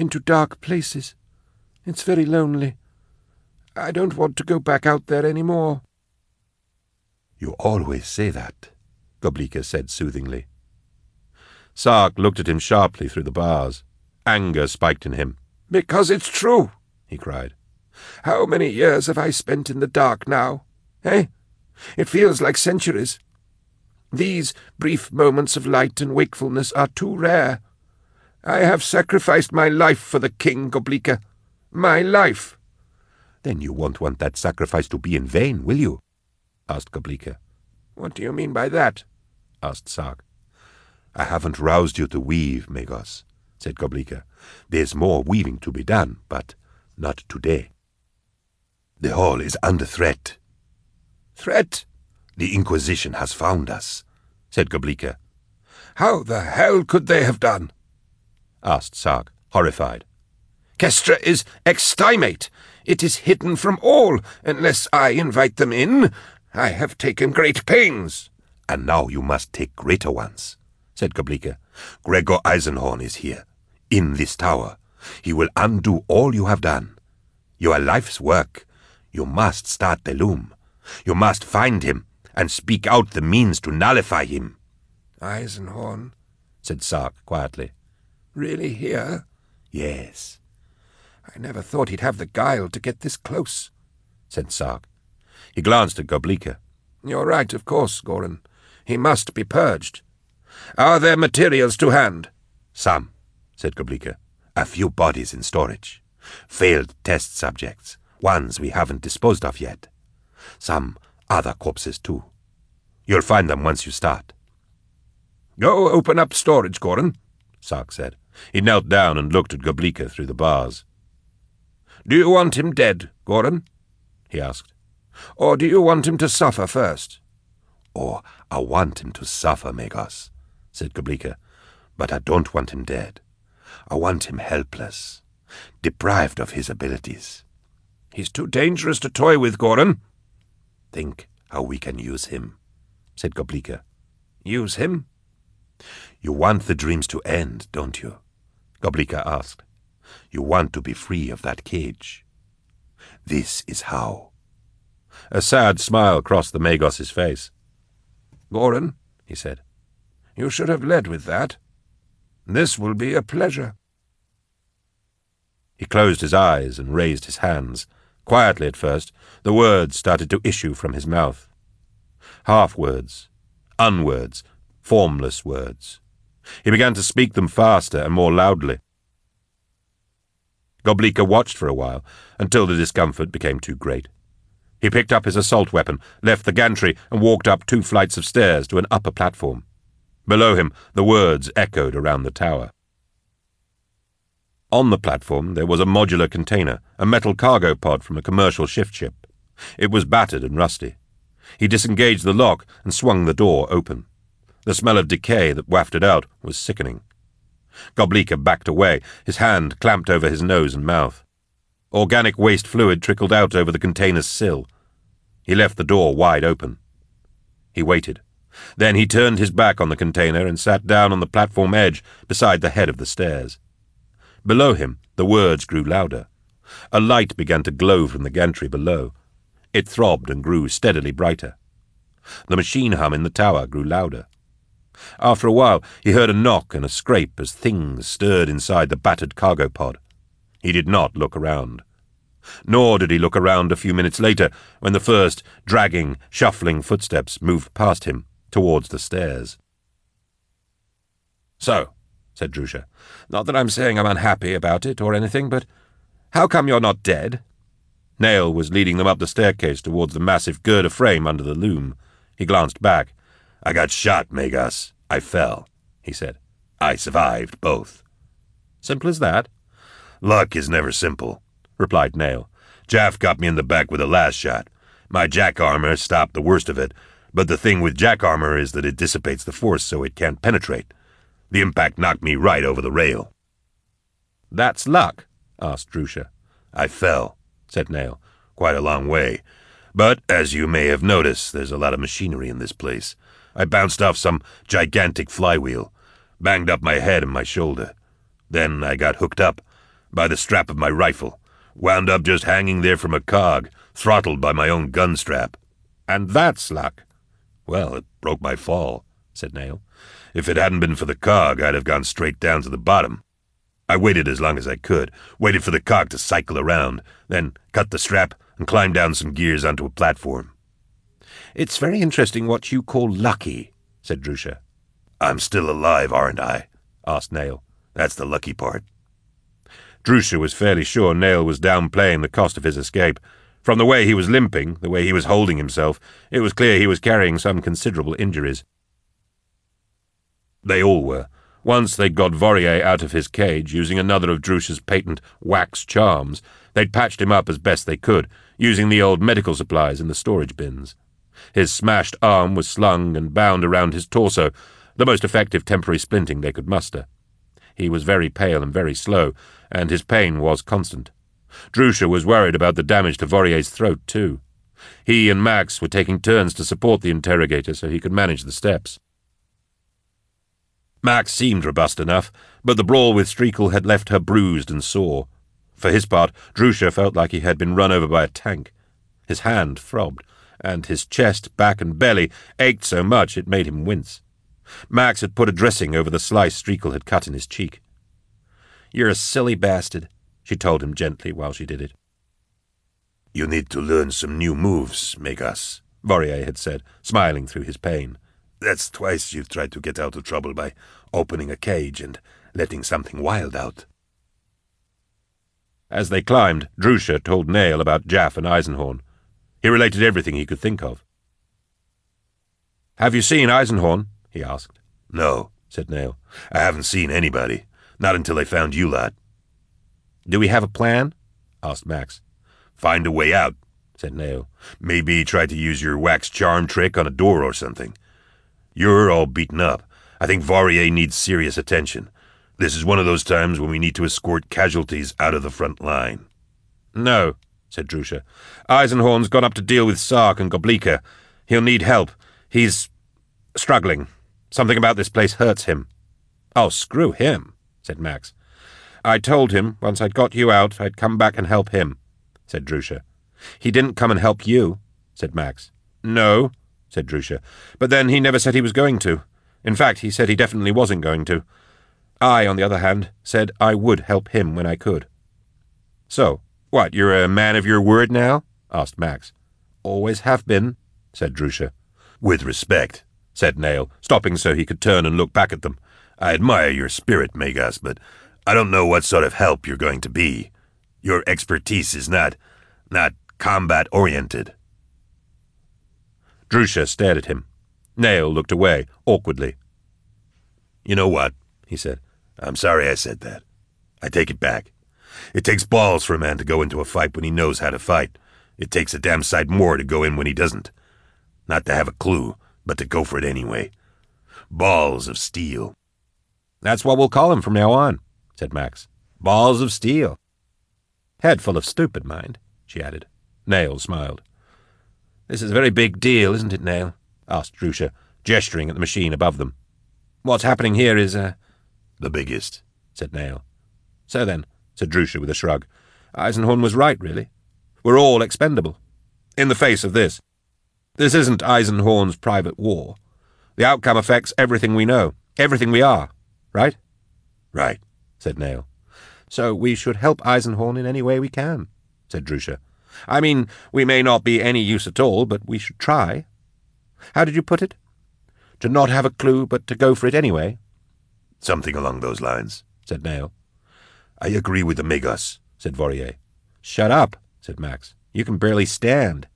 into dark places. It's very lonely. I don't want to go back out there any more. You always say that, Goblika said soothingly. Sark looked at him sharply through the bars. Anger spiked in him. Because it's true, he cried. How many years have I spent in the dark now? Eh? It feels like centuries. These brief moments of light and wakefulness are too rare. I have sacrificed my life for the king, Goblika. My life. Then you won't want that sacrifice to be in vain, will you? asked Goblika. What do you mean by that? asked Sark. I haven't roused you to weave, Magos, said Goblika. There's more weaving to be done, but not today. The hall is under threat. Threat? The Inquisition has found us, said Goblika. How the hell could they have done? Asked Sark, horrified. Kestra is extimate. It is hidden from all, unless I invite them in. I have taken great pains. And now you must take greater ones, said Goblika. Gregor Eisenhorn is here, in this tower. He will undo all you have done. Your life's work you must start the loom. You must find him and speak out the means to nullify him. Eisenhorn, said Sark quietly. Really here? Yes. I never thought he'd have the guile to get this close, said Sark. He glanced at Goblika. You're right, of course, Goran. He must be purged. Are there materials to hand? Some, said Goblika. A few bodies in storage. Failed test subjects ones we haven't disposed of yet. Some other corpses, too. You'll find them once you start. Go open up storage, Goran, Sark said. He knelt down and looked at Goblika through the bars. Do you want him dead, Goran? he asked. Or do you want him to suffer first? Oh, I want him to suffer, Magos, said Goblika. But I don't want him dead. I want him helpless, deprived of his abilities. He's too dangerous to toy with, Goran. Think how we can use him, said Goblika. Use him? You want the dreams to end, don't you? Goblika asked. You want to be free of that cage. This is how. A sad smile crossed the Magos's face. Goran, he said, you should have led with that. This will be a pleasure. He closed his eyes and raised his hands. Quietly at first, the words started to issue from his mouth. Half words, unwords, formless words. He began to speak them faster and more loudly. Goblika watched for a while, until the discomfort became too great. He picked up his assault weapon, left the gantry, and walked up two flights of stairs to an upper platform. Below him, the words echoed around the tower. On the platform there was a modular container, a metal cargo pod from a commercial shift ship. It was battered and rusty. He disengaged the lock and swung the door open. The smell of decay that wafted out was sickening. Goblika backed away, his hand clamped over his nose and mouth. Organic waste fluid trickled out over the container's sill. He left the door wide open. He waited. Then he turned his back on the container and sat down on the platform edge beside the head of the stairs. Below him, the words grew louder. A light began to glow from the gantry below. It throbbed and grew steadily brighter. The machine hum in the tower grew louder. After a while, he heard a knock and a scrape as things stirred inside the battered cargo pod. He did not look around. Nor did he look around a few minutes later when the first dragging, shuffling footsteps moved past him towards the stairs. So, said Drusha. Not that I'm saying I'm unhappy about it or anything, but how come you're not dead? Nayl was leading them up the staircase towards the massive girder frame under the loom. He glanced back. I got shot, Magos. I fell, he said. I survived both. Simple as that? Luck is never simple, replied Nayl. Jaff got me in the back with the last shot. My jack armor stopped the worst of it, but the thing with jack armor is that it dissipates the force so it can't penetrate. The impact knocked me right over the rail. That's luck? asked Drusha. I fell, said Nayl. Quite a long way. But, as you may have noticed, there's a lot of machinery in this place. I bounced off some gigantic flywheel, banged up my head and my shoulder. Then I got hooked up. by the strap of my rifle. Wound up just hanging there from a cog, throttled by my own gun strap. And that's luck. Well, it broke my fall, said Nayl. If it hadn't been for the cog, I'd have gone straight down to the bottom. I waited as long as I could, waited for the cog to cycle around, then cut the strap and climbed down some gears onto a platform. It's very interesting what you call lucky, said Drusha. I'm still alive, aren't I? asked Nayl. That's the lucky part. Drusha was fairly sure Nayl was downplaying the cost of his escape. From the way he was limping, the way he was holding himself, it was clear he was carrying some considerable injuries. They all were. Once they'd got Vorier out of his cage using another of Drusha's patent wax charms, they'd patched him up as best they could, using the old medical supplies in the storage bins. His smashed arm was slung and bound around his torso, the most effective temporary splinting they could muster. He was very pale and very slow, and his pain was constant. Drusha was worried about the damage to Vorier's throat, too. He and Max were taking turns to support the interrogator so he could manage the steps. Max seemed robust enough, but the brawl with Streacle had left her bruised and sore. For his part, Drusha felt like he had been run over by a tank. His hand throbbed, and his chest, back, and belly ached so much it made him wince. Max had put a dressing over the slice Streacle had cut in his cheek. You're a silly bastard, she told him gently while she did it. You need to learn some new moves, Magos, Vorier had said, smiling through his pain. That's twice you've tried to get out of trouble by opening a cage and letting something wild out. As they climbed, Drusha told Nayl about Jaff and Eisenhorn. He related everything he could think of. Have you seen Eisenhorn? he asked. No, said Nayl. I haven't seen anybody. Not until they found you lot. Do we have a plan? asked Max. Find a way out, said Nayl. Maybe try to use your wax charm trick on a door or something. You're all beaten up. I think Vorier needs serious attention. This is one of those times when we need to escort casualties out of the front line. No, said Drusha. Eisenhorn's gone up to deal with Sark and Goblika. He'll need help. He's struggling. Something about this place hurts him. Oh, screw him, said Max. I told him, once I'd got you out, I'd come back and help him, said Drusha. He didn't come and help you, said Max. No, said Drusha. But then he never said he was going to. In fact, he said he definitely wasn't going to. I, on the other hand, said I would help him when I could. So, what, you're a man of your word now? asked Max. Always have been, said Drusha. With respect, said Nayl, stopping so he could turn and look back at them. I admire your spirit, Magos, but I don't know what sort of help you're going to be. Your expertise is not, not combat-oriented. Drusha stared at him. Nayl looked away, awkwardly. You know what? he said. I'm sorry I said that. I take it back. It takes balls for a man to go into a fight when he knows how to fight. It takes a damn sight more to go in when he doesn't. Not to have a clue, but to go for it anyway. Balls of steel. That's what we'll call him from now on, said Max. Balls of steel. Head full of stupid, mind, she added. Nayl smiled. This is a very big deal, isn't it, Nayl? asked Drusha, gesturing at the machine above them. What's happening here is, uh... The biggest, said Nayl. So then, said Drusha with a shrug, Eisenhorn was right, really. We're all expendable. In the face of this. This isn't Eisenhorn's private war. The outcome affects everything we know, everything we are, right? Right, said Nayl. So we should help Eisenhorn in any way we can, said Drusha. I mean, we may not be any use at all, but we should try. How did you put it? To not have a clue, but to go for it anyway? Something along those lines, said Nayl. I agree with the Magos, said Vorier. Shut up, said Max. You can barely stand.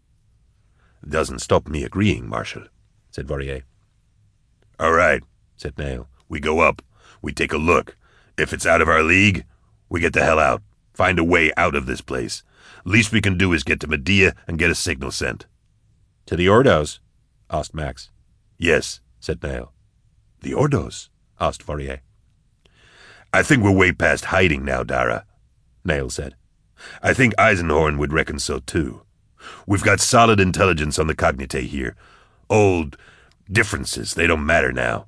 Doesn't stop me agreeing, Marshal, said Vorier. All right, said Nayl. We go up. We take a look. If it's out of our league, we get the hell out. Find a way out of this place. Least we can do is get to Medea and get a signal sent. To the Ordos? asked Max. Yes, said Nayl. The Ordos? asked Vorier. I think we're way past hiding now, Dara, Nayl said. I think Eisenhorn would reckon so too. We've got solid intelligence on the Cognite here. Old differences, they don't matter now.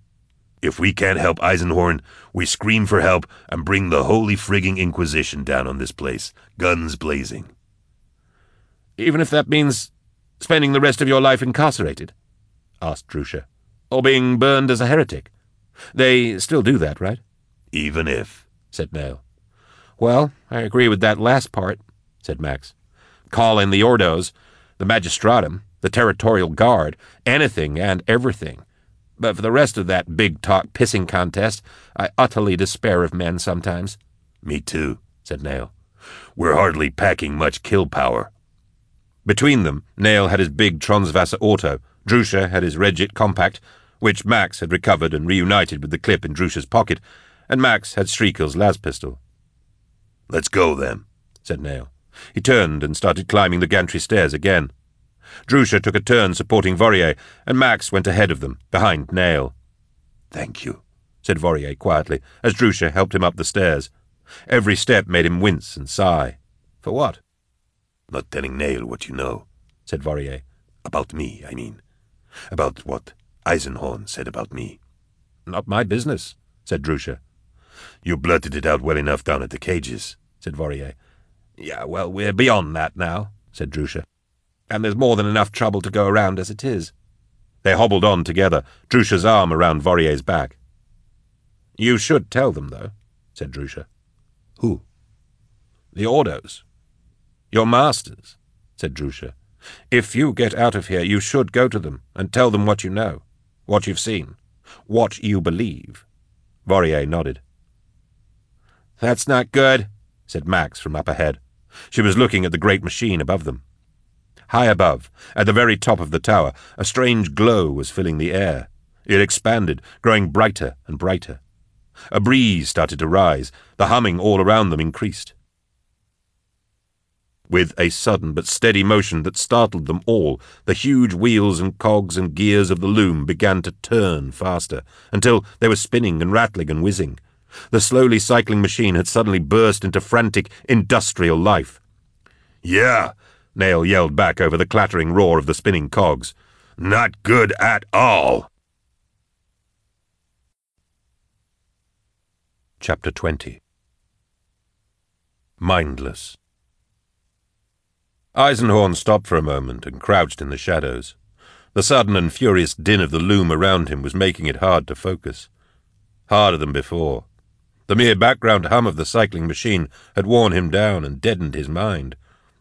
If we can't help Eisenhorn, we scream for help and bring the holy frigging Inquisition down on this place, guns blazing. Even if that means spending the rest of your life incarcerated? asked Drusha. Or being burned as a heretic? They still do that, right? Even if, said Nayl. Well, I agree with that last part, said Max. Call in the Ordos, the Magistratum, the Territorial Guard, anything and everything. But for the rest of that big talk pissing contest, I utterly despair of men sometimes. Me too, said Nayl. We're hardly packing much kill power. Between them, Nayl had his big Tronsvasser auto, Drusha had his Regit compact, which Max had recovered and reunited with the clip in Drusha's pocket, and Max had Striekel's las pistol. Let's go, then, said Nayl. He turned and started climbing the gantry stairs again. Drusha took a turn supporting Vorier, and Max went ahead of them, behind Nayl. Thank you, said Vorier quietly, as Drusha helped him up the stairs. Every step made him wince and sigh. For what? Not telling Nayl what you know, said Vorier. About me, I mean. About what Eisenhorn said about me. Not my business, said Drusha. You blurted it out well enough down at the cages, said Vorier. Yeah, well, we're beyond that now, said Drusha. And there's more than enough trouble to go around as it is. They hobbled on together, Drusha's arm around Vorier's back. You should tell them, though, said Drusha. Who? The Ordos. Your masters, said Drusha. If you get out of here, you should go to them and tell them what you know, what you've seen, what you believe. Vorier nodded. That's not good, said Max from up ahead. She was looking at the great machine above them. High above, at the very top of the tower, a strange glow was filling the air. It expanded, growing brighter and brighter. A breeze started to rise. The humming all around them increased. With a sudden but steady motion that startled them all, the huge wheels and cogs and gears of the loom began to turn faster, until they were spinning and rattling and whizzing. The slowly cycling machine had suddenly burst into frantic, industrial life. Yeah, Nayl yelled back over the clattering roar of the spinning cogs. Not good at all. Chapter 20 Mindless Eisenhorn stopped for a moment and crouched in the shadows. The sudden and furious din of the loom around him was making it hard to focus. Harder than before. The mere background hum of the cycling machine had worn him down and deadened his mind.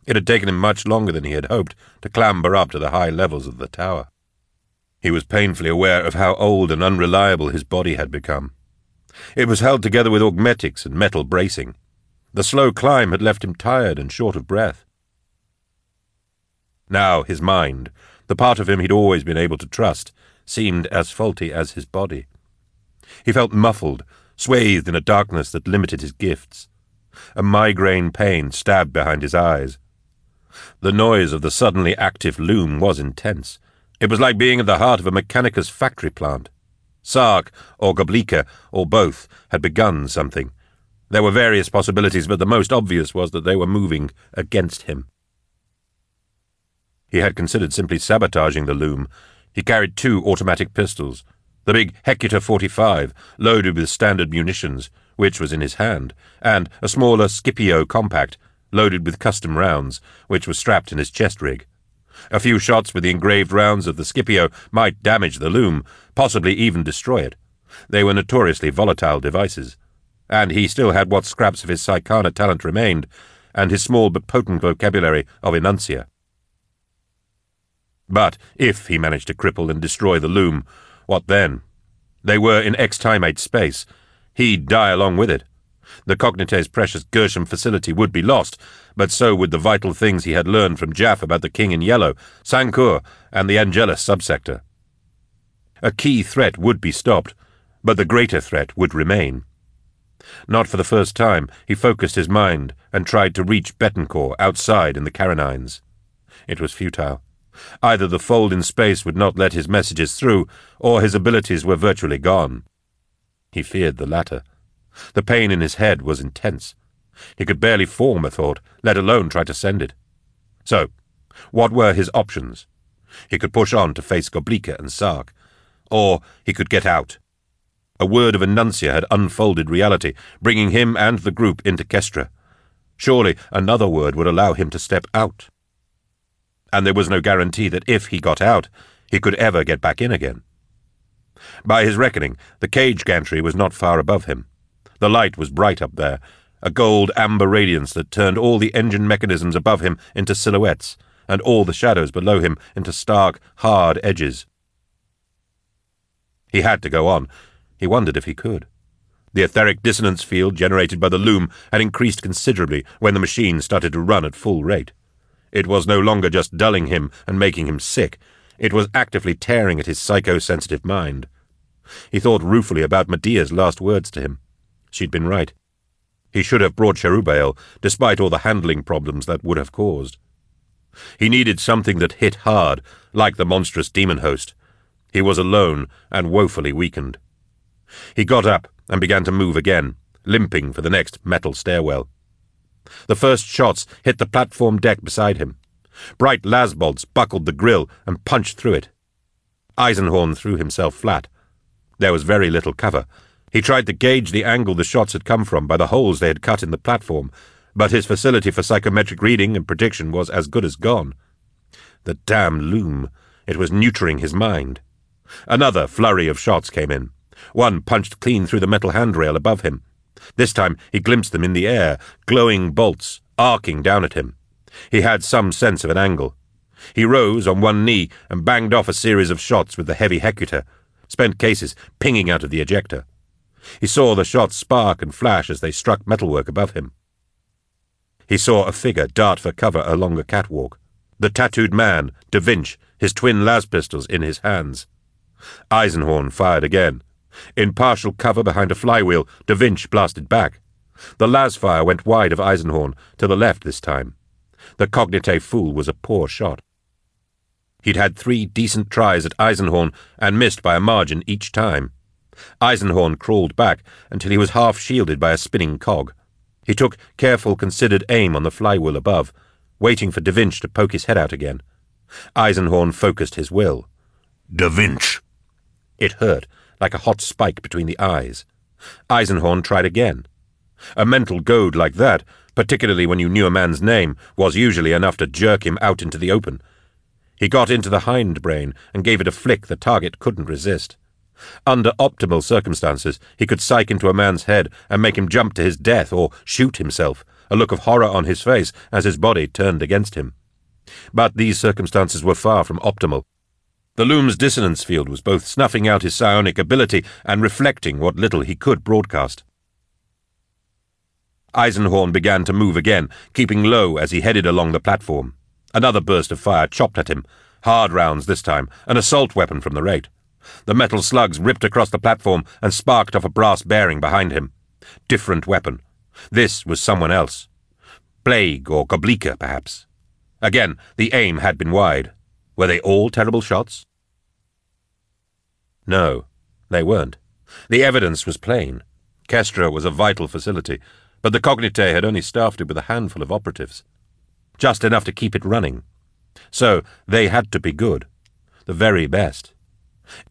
It had taken him much longer than he had hoped to clamber up to the high levels of the tower. He was painfully aware of how old and unreliable his body had become. It was held together with augmetics and metal bracing. The slow climb had left him tired and short of breath. Now his mind, the part of him he'd always been able to trust, seemed as faulty as his body. He felt muffled, swathed in a darkness that limited his gifts. A migraine pain stabbed behind his eyes. The noise of the suddenly active loom was intense. It was like being at the heart of a Mechanicus factory plant. Sark, or Goblika, or both, had begun something. There were various possibilities, but the most obvious was that they were moving against him. He had considered simply sabotaging the loom. He carried two automatic pistols, the big Hecutor 45, loaded with standard munitions, which was in his hand, and a smaller Scipio compact, loaded with custom rounds, which was strapped in his chest rig. A few shots with the engraved rounds of the Scipio might damage the loom, possibly even destroy it. They were notoriously volatile devices. And he still had what scraps of his Psykana talent remained, and his small but potent vocabulary of Enuncia. But if he managed to cripple and destroy the loom, what then? They were in extimate space. He'd die along with it. The Cognites' precious Gershom facility would be lost, but so would the vital things he had learned from Jaff about the King in Yellow, Sancour, and the Angelus subsector. A key threat would be stopped, but the greater threat would remain. Not for the first time, he focused his mind and tried to reach Betancore outside in the Carinines. It was futile. Either the fold in space would not let his messages through, or his abilities were virtually gone. He feared the latter. The pain in his head was intense. He could barely form a thought, let alone try to send it. So, what were his options? He could push on to face Goblika and Sark, or he could get out. A word of Enuncia had unfolded reality, bringing him and the group into Kestra. Surely another word would allow him to step out. And there was no guarantee that if he got out, he could ever get back in again. By his reckoning, the cage gantry was not far above him. The light was bright up there, a gold amber radiance that turned all the engine mechanisms above him into silhouettes, and all the shadows below him into stark, hard edges. He had to go on. He wondered if he could. The etheric dissonance field generated by the loom had increased considerably when the machine started to run at full rate. It was no longer just dulling him and making him sick. It was actively tearing at his psychosensitive mind. He thought ruefully about Medea's last words to him. She'd been right. He should have brought Cherubael, despite all the handling problems that would have caused. He needed something that hit hard, like the monstrous demon host. He was alone and woefully weakened. He got up and began to move again, limping for the next metal stairwell. The first shots hit the platform deck beside him. Bright lasbolts buckled the grill and punched through it. Eisenhorn threw himself flat. There was very little cover. He tried to gauge the angle the shots had come from by the holes they had cut in the platform, but his facility for psychometric reading and prediction was as good as gone. The damn loom. It was neutering his mind. Another flurry of shots came in. One punched clean through the metal handrail above him. This time he glimpsed them in the air, glowing bolts, arcing down at him. He had some sense of an angle. He rose on one knee and banged off a series of shots with the heavy Hecutor, spent cases pinging out of the ejector. He saw the shots spark and flash as they struck metalwork above him. He saw a figure dart for cover along a catwalk. The tattooed man, Da Vinci, his twin las pistols in his hands. Eisenhorn fired again. In partial cover behind a flywheel, Da Vinci blasted back. The las fire went wide of Eisenhorn, to the left this time. The cognite fool was a poor shot. He'd had three decent tries at Eisenhorn and missed by a margin each time. Eisenhorn crawled back until he was half shielded by a spinning cog. He took careful, considered aim on the flywheel above, waiting for Da Vinci to poke his head out again. Eisenhorn focused his will. Da Vinci! It hurt, like a hot spike between the eyes. Eisenhorn tried again. A mental goad like that, particularly when you knew a man's name, was usually enough to jerk him out into the open. He got into the hindbrain and gave it a flick the target couldn't resist. Under optimal circumstances, he could psych into a man's head and make him jump to his death or shoot himself, a look of horror on his face as his body turned against him. But these circumstances were far from optimal. The loom's dissonance field was both snuffing out his psionic ability and reflecting what little he could broadcast. Eisenhorn began to move again, keeping low as he headed along the platform. Another burst of fire chopped at him, hard rounds this time, an assault weapon from the right. The metal slugs ripped across the platform and sparked off a brass bearing behind him. Different weapon. This was someone else. Plague or Goblika, perhaps. Again, the aim had been wide. Were they all terrible shots? No, they weren't. The evidence was plain. Kestra was a vital facility, but the Cognite had only staffed it with a handful of operatives. Just enough to keep it running. So they had to be good. The very best.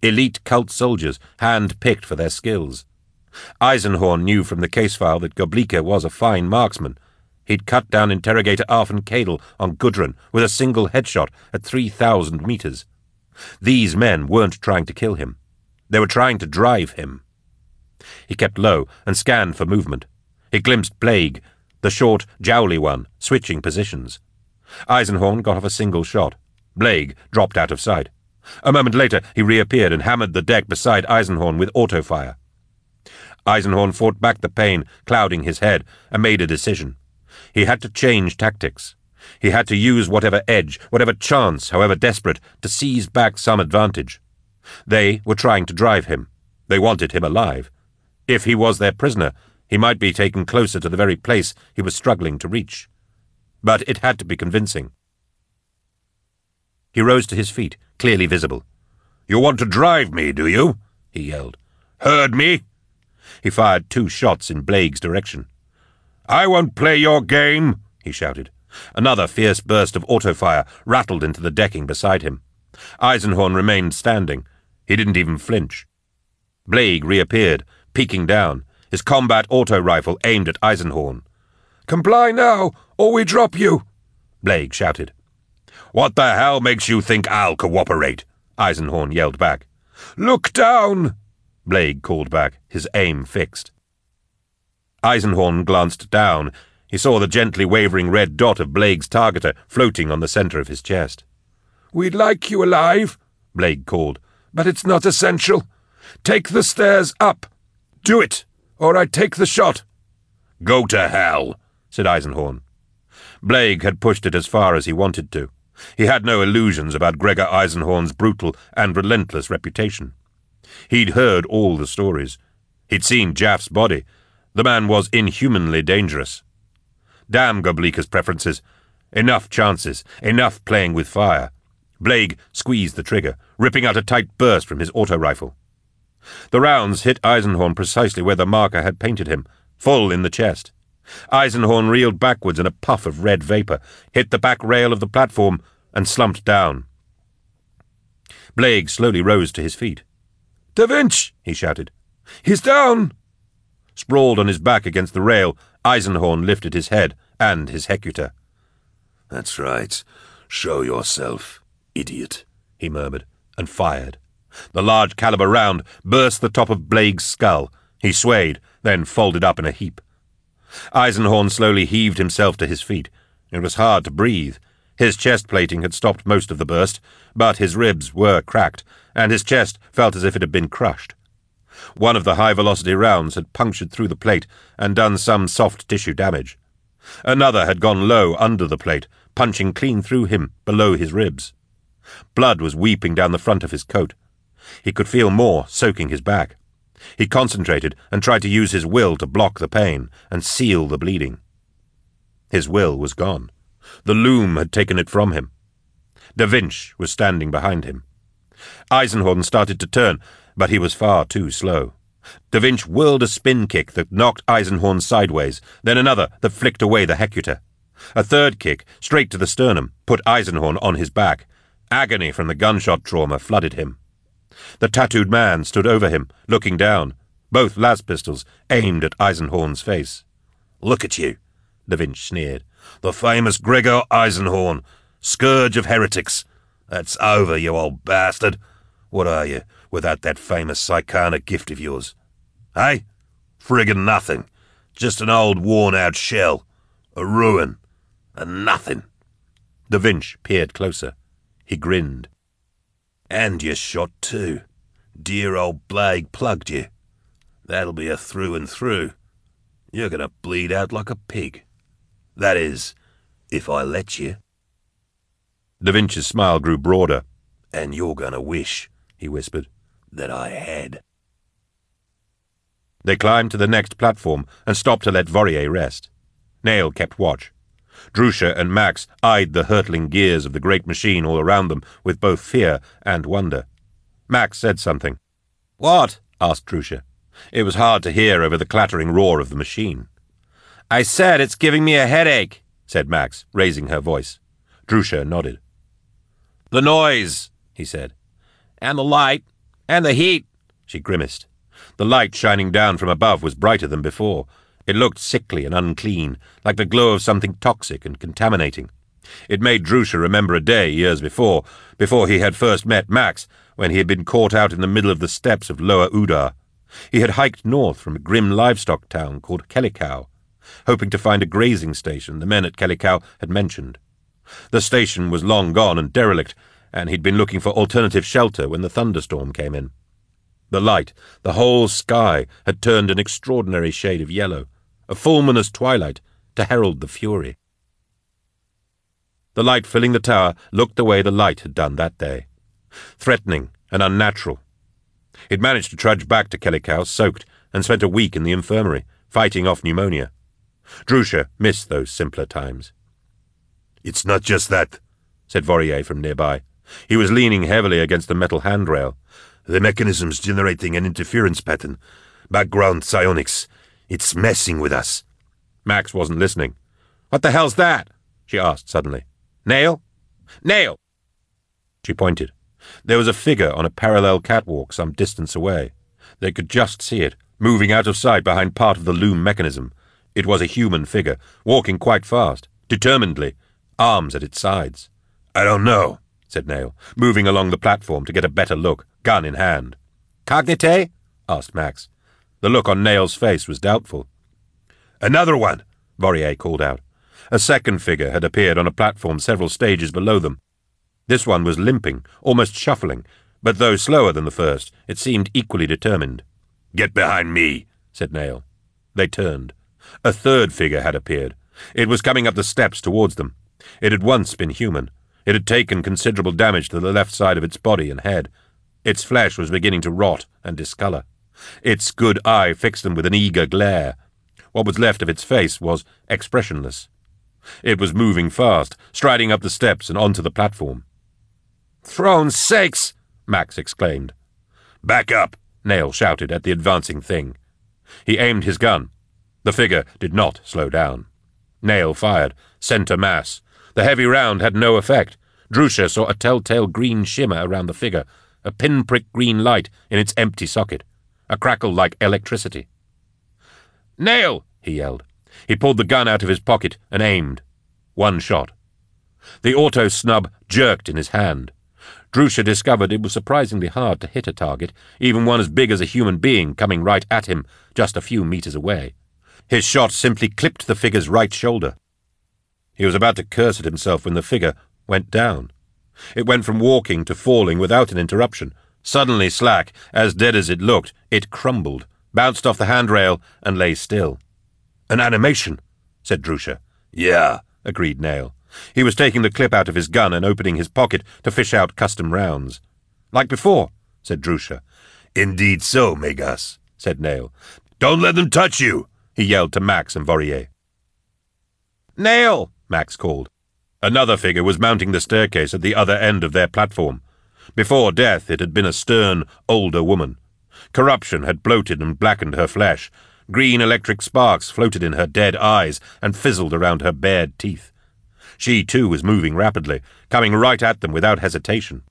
Elite cult soldiers, hand-picked for their skills. Eisenhorn knew from the case file that Goblika was a fine marksman. He'd cut down interrogator Arfin Cadel on Gudrun with a single headshot at 3,000 meters. These men weren't trying to kill him. They were trying to drive him. He kept low and scanned for movement. He glimpsed Plague, the short, jowly one, switching positions. Eisenhorn got off a single shot. Blague dropped out of sight. A moment later, he reappeared and hammered the deck beside Eisenhorn with autofire. Eisenhorn fought back the pain clouding his head and made a decision. He had to change tactics. He had to use whatever edge, whatever chance, however desperate, to seize back some advantage. They were trying to drive him. They wanted him alive. If he was their prisoner, he might be taken closer to the very place he was struggling to reach. But it had to be convincing. He rose to his feet, clearly visible. You want to drive me, do you? he yelled. Heard me? He fired two shots in Blake's direction. I won't play your game, he shouted. Another fierce burst of autofire rattled into the decking beside him. Eisenhorn remained standing. He didn't even flinch. Blake reappeared, peeking down, his combat auto rifle aimed at Eisenhorn. Comply now, or we drop you, Blake shouted. What the hell makes you think I'll cooperate? Eisenhorn yelled back. Look down, Blake called back, his aim fixed. Eisenhorn glanced down. He saw the gently wavering red dot of Blake's targeter floating on the center of his chest. We'd like you alive, Blake called, but it's not essential. Take the stairs up. Do it, or I take the shot. Go to hell, said Eisenhorn. Blake had pushed it as far as he wanted to. He had no illusions about Gregor Eisenhorn's brutal and relentless reputation. He'd heard all the stories. He'd seen Jaff's body. The man was inhumanly dangerous. Damn Goblika's preferences. Enough chances, enough playing with fire. Blake squeezed the trigger, ripping out a tight burst from his auto rifle. The rounds hit Eisenhorn precisely where the marker had painted him, full in the chest. Eisenhorn reeled backwards in a puff of red vapour, hit the back rail of the platform, and slumped down. Blake slowly rose to his feet. Da Vinci, he shouted. He's down! Sprawled on his back against the rail, Eisenhorn lifted his head and his Hecutor. That's right. Show yourself, idiot, he murmured, and fired. The large caliber round burst the top of Blake's skull. He swayed, then folded up in a heap. Eisenhorn slowly heaved himself to his feet. It was hard to breathe. His chest plating had stopped most of the burst, but his ribs were cracked, and his chest felt as if it had been crushed. One of the high-velocity rounds had punctured through the plate and done some soft tissue damage. Another had gone low under the plate, punching clean through him, below his ribs. Blood was weeping down the front of his coat. He could feel more soaking his back. He concentrated and tried to use his will to block the pain and seal the bleeding. His will was gone. The loom had taken it from him. Da Vinci was standing behind him. Eisenhorn started to turn, but he was far too slow. Da Vinci whirled a spin kick that knocked Eisenhorn sideways, then another that flicked away the Hecutor. A third kick, straight to the sternum, put Eisenhorn on his back. Agony from the gunshot trauma flooded him. The tattooed man stood over him, looking down, both las pistols aimed at Eisenhorn's face. Look at you, Da Vinci sneered. The famous Gregor Eisenhorn, scourge of heretics. That's over, you old bastard. What are you, without that famous psychonic gift of yours? Hey? Friggin' nothing. Just an old worn-out shell. A ruin. A nothing. Da Vinci peered closer. He grinned. And you shot too. Dear old Blake plugged you. That'll be a through and through. You're to bleed out like a pig. That is, if I let you. Da Vinci's smile grew broader. And you're to wish, he whispered, that I had. They climbed to the next platform and stopped to let Vorier rest. Nayl kept watch. Drusha and Max eyed the hurtling gears of the great machine all around them with both fear and wonder. Max said something. What? asked Drusha. It was hard to hear over the clattering roar of the machine. I said it's giving me a headache, said Max, raising her voice. Drusha nodded. The noise, he said. And the light. And the heat. She grimaced. The light shining down from above was brighter than before, it looked sickly and unclean, like the glow of something toxic and contaminating. It made Drusha remember a day years before, before he had first met Max, when he had been caught out in the middle of the steppes of Lower Udar. He had hiked north from a grim livestock town called Kellicow, hoping to find a grazing station the men at Kellicow had mentioned. The station was long gone and derelict, and he'd been looking for alternative shelter when the thunderstorm came in. The light, the whole sky, had turned an extraordinary shade of yellow, a fulminous twilight, to herald the fury. The light filling the tower looked the way the light had done that day. Threatening and unnatural. He'd managed to trudge back to Kellicow soaked and spent a week in the infirmary, fighting off pneumonia. Drusha missed those simpler times. It's not just that, said Vorier from nearby. He was leaning heavily against the metal handrail. The mechanism's generating an interference pattern. Background psionics. It's messing with us. Max wasn't listening. What the hell's that? she asked suddenly. Nayl? Nayl! She pointed. There was a figure on a parallel catwalk some distance away. They could just see it, moving out of sight behind part of the loom mechanism. It was a human figure, walking quite fast, determinedly, arms at its sides. I don't know, said Nayl, moving along the platform to get a better look, gun in hand. Cognite? asked Max. The look on Nayl's face was doubtful. Another one, Vorier called out. A second figure had appeared on a platform several stages below them. This one was limping, almost shuffling, but though slower than the first, it seemed equally determined. Get behind me, said Nayl. They turned. A third figure had appeared. It was coming up the steps towards them. It had once been human. It had taken considerable damage to the left side of its body and head. Its flesh was beginning to rot and discolor. Its good eye fixed them with an eager glare. What was left of its face was expressionless. It was moving fast, striding up the steps and onto the platform. Throne's sakes! Max exclaimed. Back up! Nayl shouted at the advancing thing. He aimed his gun. The figure did not slow down. Nayl fired, center mass. The heavy round had no effect. Drusha saw a telltale green shimmer around the figure, a pinprick green light in its empty socket, a crackle like electricity. Nayl! he yelled. He pulled the gun out of his pocket and aimed. One shot. The auto snub jerked in his hand. Drusha discovered it was surprisingly hard to hit a target, even one as big as a human being coming right at him, just a few meters away. His shot simply clipped the figure's right shoulder. He was about to curse at himself when the figure went down. It went from walking to falling without an interruption. Suddenly slack, as dead as it looked, it crumbled, bounced off the handrail, and lay still. An animation, said Drusha. Yeah, agreed Nayl. He was taking the clip out of his gun and opening his pocket to fish out custom rounds. Like before, said Drusha. Indeed so, Magos, said Nayl. Don't let them touch you, he yelled to Max and Vorier. Nayl, Max called. Another figure was mounting the staircase at the other end of their platform. Before death, it had been a stern, older woman. Corruption had bloated and blackened her flesh. Green electric sparks floated in her dead eyes and fizzled around her bared teeth. She, too, was moving rapidly, coming right at them without hesitation.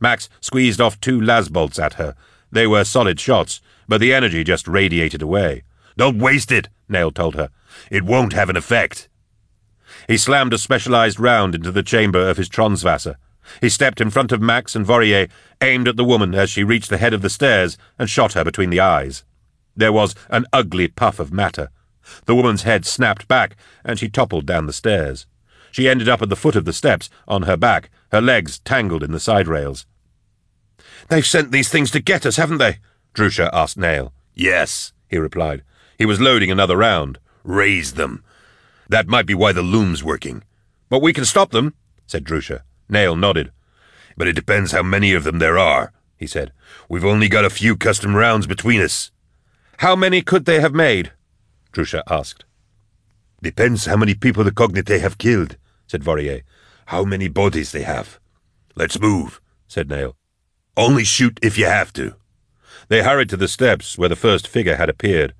Max squeezed off two las bolts at her. They were solid shots, but the energy just radiated away. Don't waste it, Nayl told her. It won't have an effect. He slammed a specialized round into the chamber of his Tronswasser. He stepped in front of Max and Vorier, aimed at the woman as she reached the head of the stairs, and shot her between the eyes. There was an ugly puff of matter. The woman's head snapped back, and she toppled down the stairs. She ended up at the foot of the steps, on her back, her legs tangled in the side rails. They've sent these things to get us, haven't they? Drusha asked Nayl. Yes, he replied. He was loading another round. Raise them. That might be why the loom's working. But we can stop them, said Drusha. Nayl nodded. But it depends how many of them there are, he said. We've only got a few custom rounds between us. How many could they have made? Drusha asked. Depends how many people the Cognite have killed, said Vorier. How many bodies they have. Let's move, said Nayl. Only shoot if you have to. They hurried to the steps where the first figure had appeared.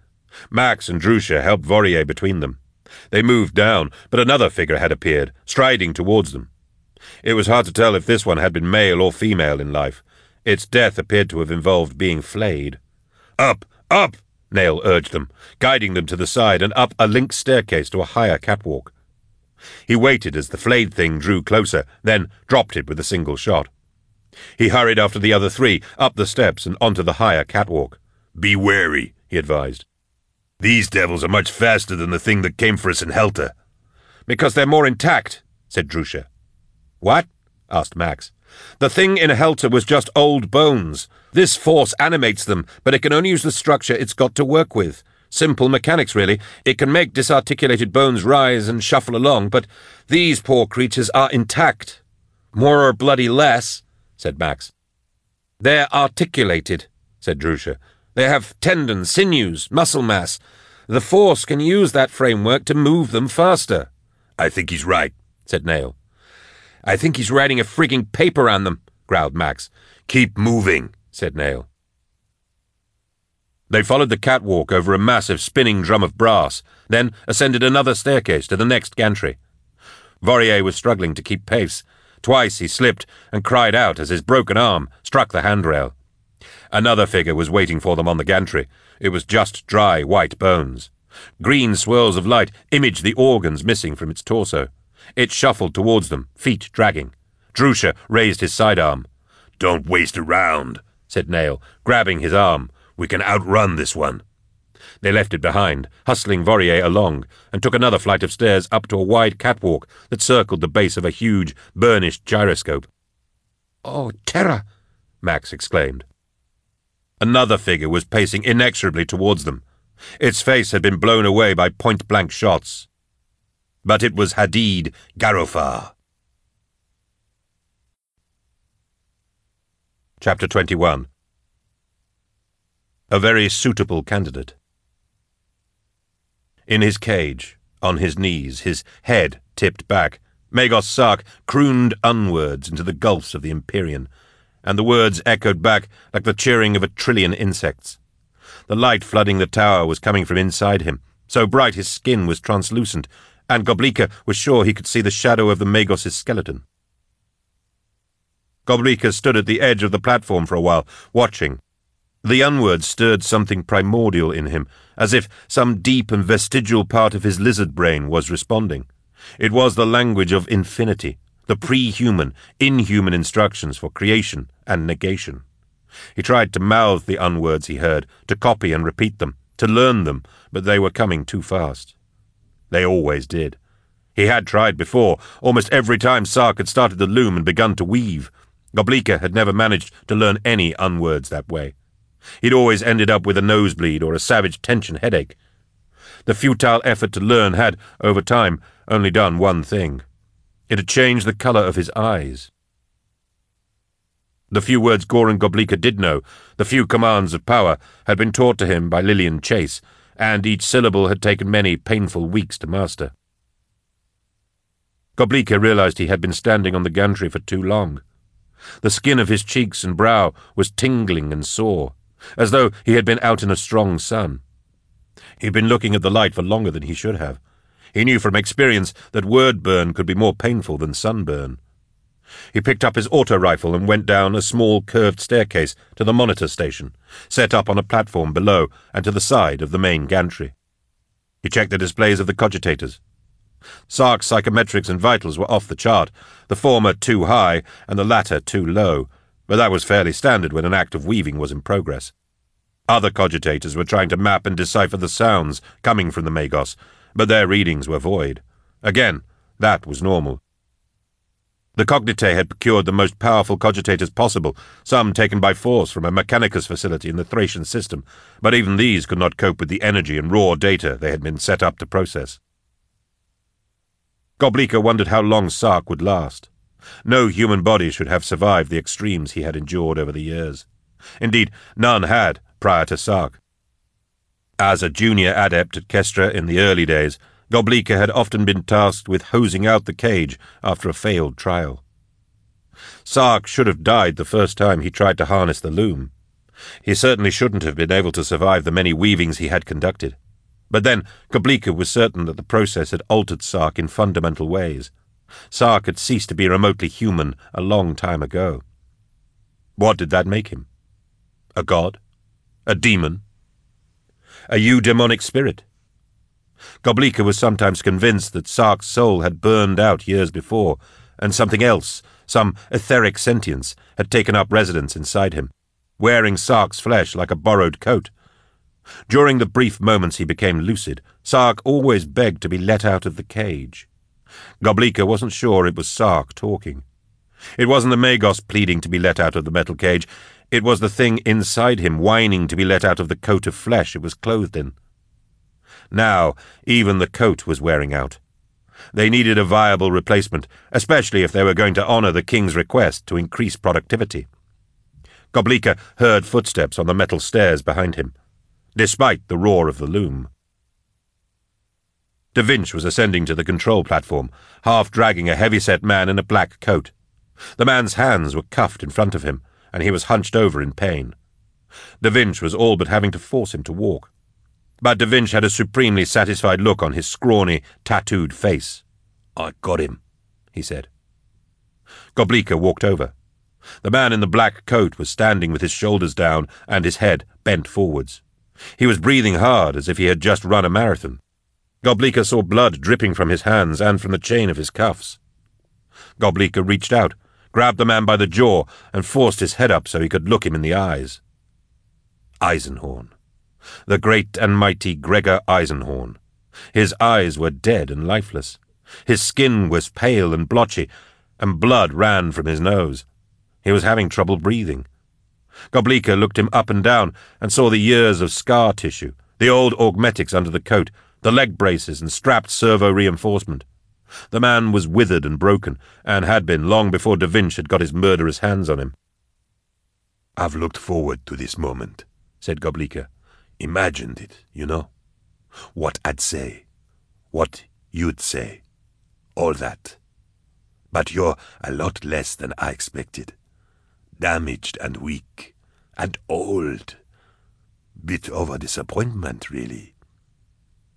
Max and Drusha helped Vorier between them. They moved down, but another figure had appeared, striding towards them. It was hard to tell if this one had been male or female in life. Its death appeared to have involved being flayed. Up! Up! Nayl urged them, guiding them to the side and up a linked staircase to a higher catwalk. He waited as the flayed thing drew closer, then dropped it with a single shot. He hurried after the other three, up the steps and onto the higher catwalk. Be wary, he advised. These devils are much faster than the thing that came for us in Helter. Because they're more intact, said Drusha. What? asked Max. The thing in Helter was just old bones. This force animates them, but it can only use the structure it's got to work with. Simple mechanics, really. It can make disarticulated bones rise and shuffle along, but these poor creatures are intact. More or bloody less, said Max. They're articulated, said Drusha. They have tendons, sinews, muscle mass. The Force can use that framework to move them faster. I think he's right, said Nayl. I think he's writing a frigging paper on them, growled Max. Keep moving, said Nayl. They followed the catwalk over a massive spinning drum of brass, then ascended another staircase to the next gantry. Vorier was struggling to keep pace. Twice he slipped and cried out as his broken arm struck the handrail. Another figure was waiting for them on the gantry. It was just dry, white bones. Green swirls of light imaged the organs missing from its torso. It shuffled towards them, feet dragging. Drusha raised his sidearm. Don't waste a round, said Nayl, grabbing his arm. We can outrun this one. They left it behind, hustling Vorier along, and took another flight of stairs up to a wide catwalk that circled the base of a huge, burnished gyroscope. Oh, Terra! Max exclaimed. Another figure was pacing inexorably towards them. Its face had been blown away by point-blank shots. But it was Hadid Garofar. Chapter 21 A very suitable candidate. In his cage, on his knees, his head tipped back, Magos Sark crooned unwords into the gulfs of the Empyrean, and the words echoed back like the cheering of a trillion insects. The light flooding the tower was coming from inside him, so bright his skin was translucent, and Goblika was sure he could see the shadow of the Magos' skeleton. Goblika stood at the edge of the platform for a while, watching. The unwords stirred something primordial in him, as if some deep and vestigial part of his lizard brain was responding. It was the language of infinity, the pre-human, inhuman instructions for creation and negation. He tried to mouth the unwords he heard, to copy and repeat them, to learn them, but they were coming too fast. They always did. He had tried before, almost every time Sark had started the loom and begun to weave. Goblika had never managed to learn any unwords that way. He'd always ended up with a nosebleed or a savage tension headache. The futile effort to learn had, over time, only done one thing. It had changed the colour of his eyes. The few words Goran Goblika did know, the few commands of power, had been taught to him by Lilean Chase, and each syllable had taken many painful weeks to master. Goblika realized he had been standing on the gantry for too long. The skin of his cheeks and brow was tingling and sore, as though he had been out in a strong sun. He'd been looking at the light for longer than he should have. He knew from experience that word burn could be more painful than sunburn. He picked up his auto rifle and went down a small curved staircase to the monitor station, set up on a platform below and to the side of the main gantry. He checked the displays of the cogitators. Sark's psychometrics and vitals were off the chart, the former too high and the latter too low, but that was fairly standard when an act of weaving was in progress. Other cogitators were trying to map and decipher the sounds coming from the Magos, but their readings were void. Again, that was normal. The Cognitae had procured the most powerful cogitators possible, some taken by force from a Mechanicus facility in the Thracian system, but even these could not cope with the energy and raw data they had been set up to process. Goblika wondered how long Sark would last. No human body should have survived the extremes he had endured over the years. Indeed, none had prior to Sark. As a junior adept at Kestra in the early days, Goblika had often been tasked with hosing out the cage after a failed trial. Sark should have died the first time he tried to harness the loom. He certainly shouldn't have been able to survive the many weavings he had conducted. But then Goblika was certain that the process had altered Sark in fundamental ways. Sark had ceased to be remotely human a long time ago. What did that make him? A god? A demon? a eudemonic spirit. Goblika was sometimes convinced that Sark's soul had burned out years before, and something else, some etheric sentience, had taken up residence inside him, wearing Sark's flesh like a borrowed coat. During the brief moments he became lucid, Sark always begged to be let out of the cage. Goblika wasn't sure it was Sark talking. It wasn't the Magos pleading to be let out of the metal cage. It was the thing inside him whining to be let out of the coat of flesh it was clothed in. Now, even the coat was wearing out. They needed a viable replacement, especially if they were going to honor the king's request to increase productivity. Goblika heard footsteps on the metal stairs behind him, despite the roar of the loom. Da Vinci was ascending to the control platform, half dragging a heavy-set man in a black coat. The man's hands were cuffed in front of him, and he was hunched over in pain. Da Vinci was all but having to force him to walk. But Da Vinci had a supremely satisfied look on his scrawny, tattooed face. I got him, he said. Goblika walked over. The man in the black coat was standing with his shoulders down and his head bent forwards. He was breathing hard as if he had just run a marathon. Goblika saw blood dripping from his hands and from the chain of his cuffs. Goblika reached out, grabbed the man by the jaw, and forced his head up so he could look him in the eyes. Eisenhorn. The great and mighty Gregor Eisenhorn. His eyes were dead and lifeless. His skin was pale and blotchy, and blood ran from his nose. He was having trouble breathing. Goblika looked him up and down and saw the years of scar tissue, the old augmetics under the coat, the leg braces and strapped servo reinforcement. The man was withered and broken, and had been long before Da Vinci had got his murderous hands on him. I've looked forward to this moment, said Goblika. Imagined it, you know. What I'd say, what you'd say, all that. But you're a lot less than I expected. Damaged and weak, and old. Bit of a disappointment, really.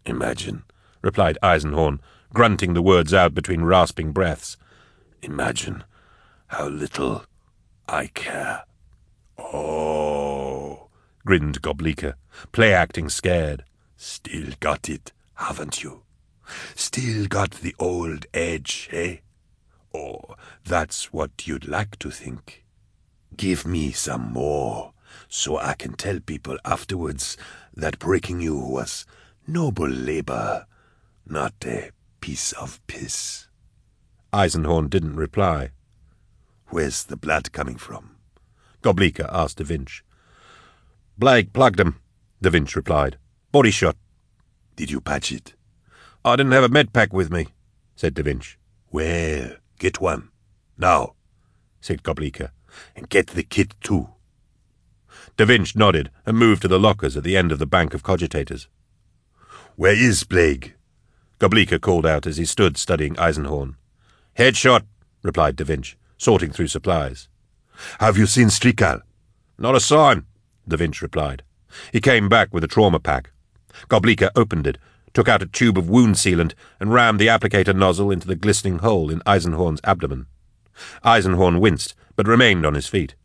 Imagine, replied Eisenhorn, grunting the words out between rasping breaths. Imagine how little I care. Oh, grinned Goblika, play acting scared. Still got it, haven't you? Still got the old edge, eh? Oh, that's what you'd like to think. Give me some more, so I can tell people afterwards that breaking you was noble labor, not a piece of piss. Eisenhorn didn't reply. Where's the blood coming from? Goblika asked Da Vinci. Blake plugged him, Da Vinci replied. Body shot. Did you patch it? I didn't have a med pack with me, said Da Vinci. Well, get one. Now, said Goblika. And get the kit too. Da Vinci nodded and moved to the lockers at the end of the bank of cogitators. Where is Blake? Goblika called out as he stood studying Eisenhorn. Headshot, replied Da Vinci, sorting through supplies. Have you seen Strikal? Not a sign, Da Vinci replied. He came back with a trauma pack. Goblika opened it, took out a tube of wound sealant, and rammed the applicator nozzle into the glistening hole in Eisenhorn's abdomen. Eisenhorn winced, but remained on his feet.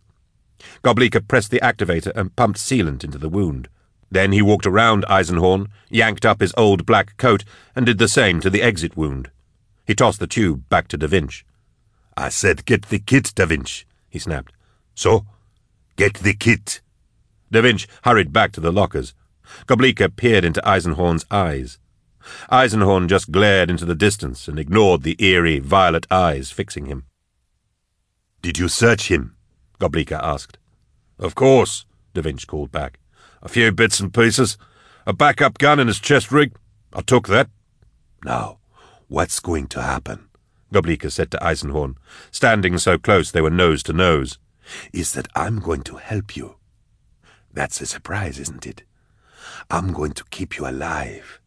Goblika pressed the activator and pumped sealant into the wound. Then he walked around Eisenhorn, yanked up his old black coat, and did the same to the exit wound. He tossed the tube back to Da Vinci. I said get the kit, Da Vinci, he snapped. So, get the kit. Da Vinci hurried back to the lockers. Goblika peered into Eisenhorn's eyes. Eisenhorn just glared into the distance and ignored the eerie, violet eyes fixing him. Did you search him? Goblika asked. Of course, Da Vinci called back. A few bits and pieces. A backup gun in his chest rig. I took that. Now, what's going to happen? Goblika said to Eisenhorn, standing so close they were nose to nose. Is that I'm going to help you. That's a surprise, isn't it? I'm going to keep you alive.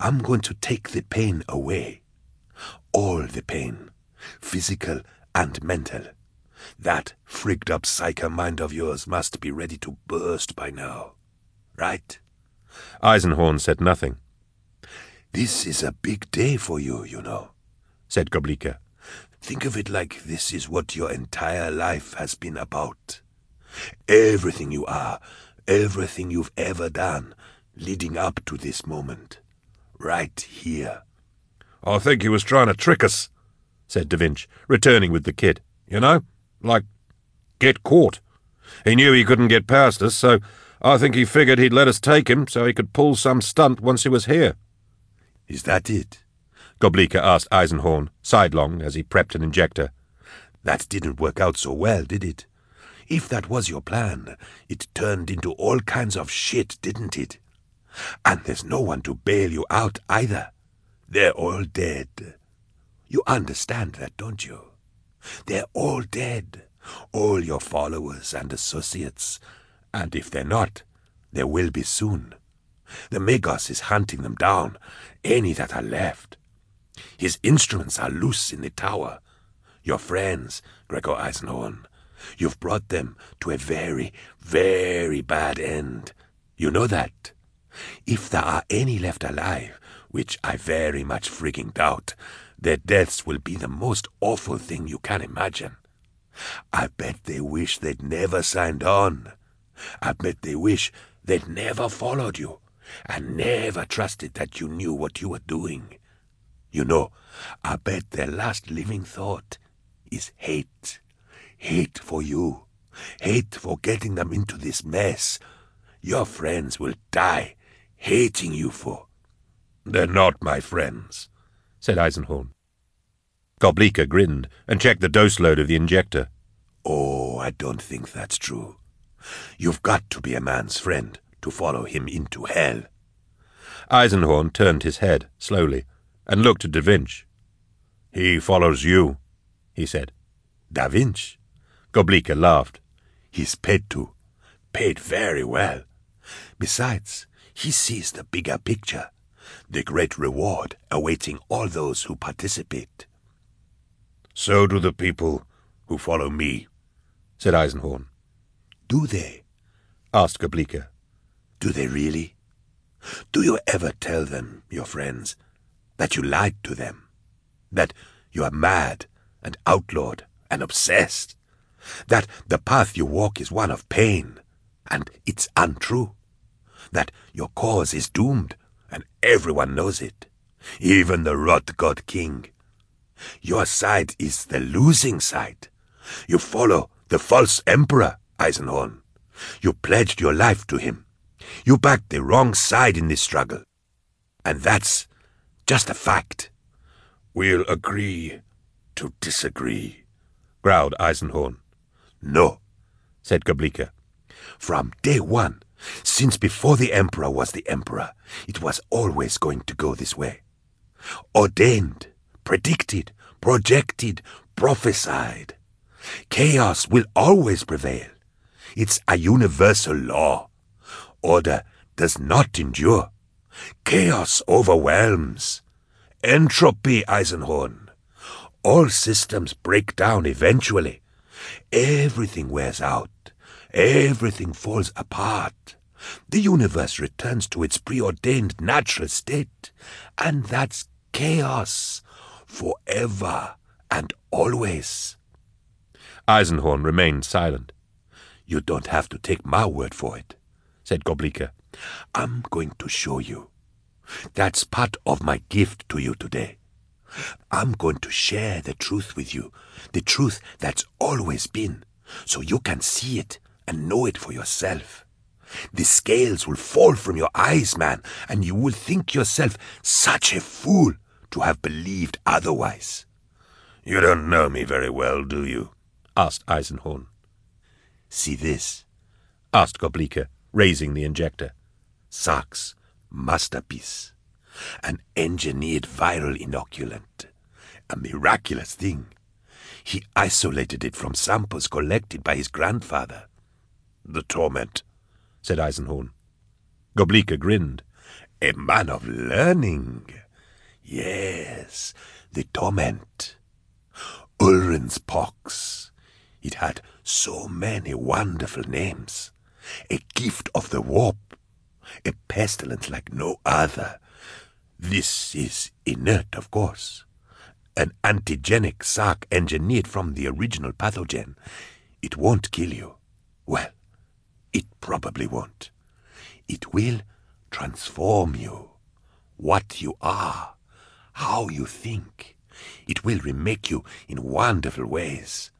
I'm going to take the pain away. All the pain, physical and mental. That frigged up psycho mind of yours must be ready to burst by now. Right? Eisenhorn said nothing. This is a big day for you, you know, said Goblika. Think of it like this is what your entire life has been about. Everything you are, everything you've ever done, leading up to this moment. Right here. I think he was trying to trick us, said Da Vinci, returning with the kit. You know, like, get caught. He knew he couldn't get past us, so I think he figured he'd let us take him so he could pull some stunt once he was here. Is that it? Goblika asked Eisenhorn, sidelong, as he prepped an injector. That didn't work out so well, did it? If that was your plan, it turned into all kinds of shit, didn't it? And there's no one to bail you out either. They're all dead. You understand that, don't you? They're all dead. All your followers and associates. And if they're not, they will be soon. The Magos is hunting them down, any that are left. His instruments are loose in the tower. Your friends, Gregor Eisenhorn, you've brought them to a very, very bad end. You know that. If there are any left alive, which I very much frigging doubt, their deaths will be the most awful thing you can imagine. I bet they wish they'd never signed on. I bet they wish they'd never followed you and never trusted that you knew what you were doing. You know, I bet their last living thought is hate. Hate for you. Hate for getting them into this mess. Your friends will die hating you for. They're not my friends, said Eisenhorn. Goblika grinned and checked the dose load of the injector. Oh, I don't think that's true. You've got to be a man's friend to follow him into hell. Eisenhorn turned his head slowly and looked at Da Vinci. He follows you, he said. Da Vinci? Goblika laughed. He's paid to. Paid very well. Besides, he sees the bigger picture, the great reward awaiting all those who participate. So do the people who follow me, said Eisenhorn. Do they? asked Goblika. Do they really? Do you ever tell them, your friends, that you lied to them? That you are mad and outlawed and obsessed? That the path you walk is one of pain and it's untrue? That your cause is doomed and everyone knows it, even the rot god king? Your side is the losing side. You follow the false emperor, Eisenhorn. You pledged your life to him. You backed the wrong side in this struggle. And that's just a fact. We'll agree to disagree, growled Eisenhorn. No, said Goblika. From day one, since before the Emperor was the Emperor, it was always going to go this way. Ordained, predicted, projected, prophesied. Chaos will always prevail. It's a universal law. Order does not endure. Chaos overwhelms. Entropy, Eisenhorn. All systems break down eventually. Everything wears out. Everything falls apart. The universe returns to its preordained natural state. And that's chaos forever and always. Eisenhorn remained silent. You don't have to take my word for it, said Goblika. I'm going to show you. That's part of my gift to you today. I'm going to share the truth with you, the truth that's always been, so you can see it and know it for yourself. The scales will fall from your eyes, man, and you will think yourself such a fool to have believed otherwise. You don't know me very well, do you? asked Eisenhorn. See this? asked Goblika, raising the injector. Sark's masterpiece. An engineered viral inoculant. A miraculous thing. He isolated it from samples collected by his grandfather. The torment, said Eisenhorn. Goblika grinned. A man of learning. Yes, the torment. Ulrin's pox. It had so many wonderful names. A gift of the warp. A pestilence like no other. This is inert, of course. An antigenic Sark engineered from the original pathogen. It won't kill you. Well, it probably won't. It will transform you. What you are, how you think. It will remake you in wonderful ways.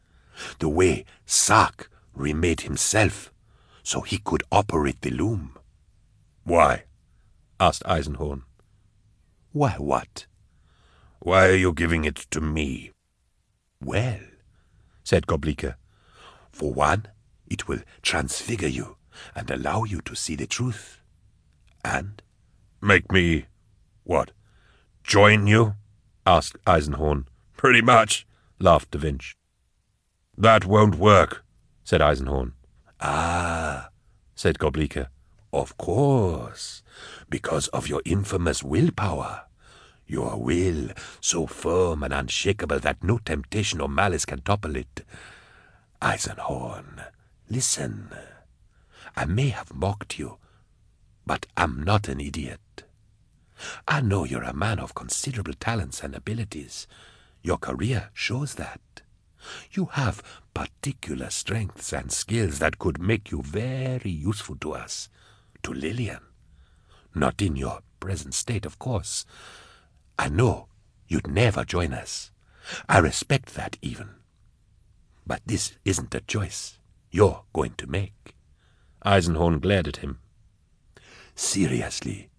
The way Sark remade himself so he could operate the loom. Why? asked Eisenhorn. Why what? Why are you giving it to me? Well, said Goblika, for one, it will transfigure you and allow you to see the truth. And? Make me, what, join you? asked Eisenhorn. Pretty much, laughed Da Vinci. That won't work, said Eisenhorn. Ah, said Goblika. Of course, because of your infamous willpower. Your will, so firm and unshakable that no temptation or malice can topple it. Eisenhorn, listen. I may have mocked you, but I'm not an idiot. I know you're a man of considerable talents and abilities. Your career shows that. You have particular strengths and skills that could make you very useful to us, to Lilean. Not in your present state, of course. I know you'd never join us. I respect that even. But this isn't a choice you're going to make. Eisenhorn glared at him. Seriously,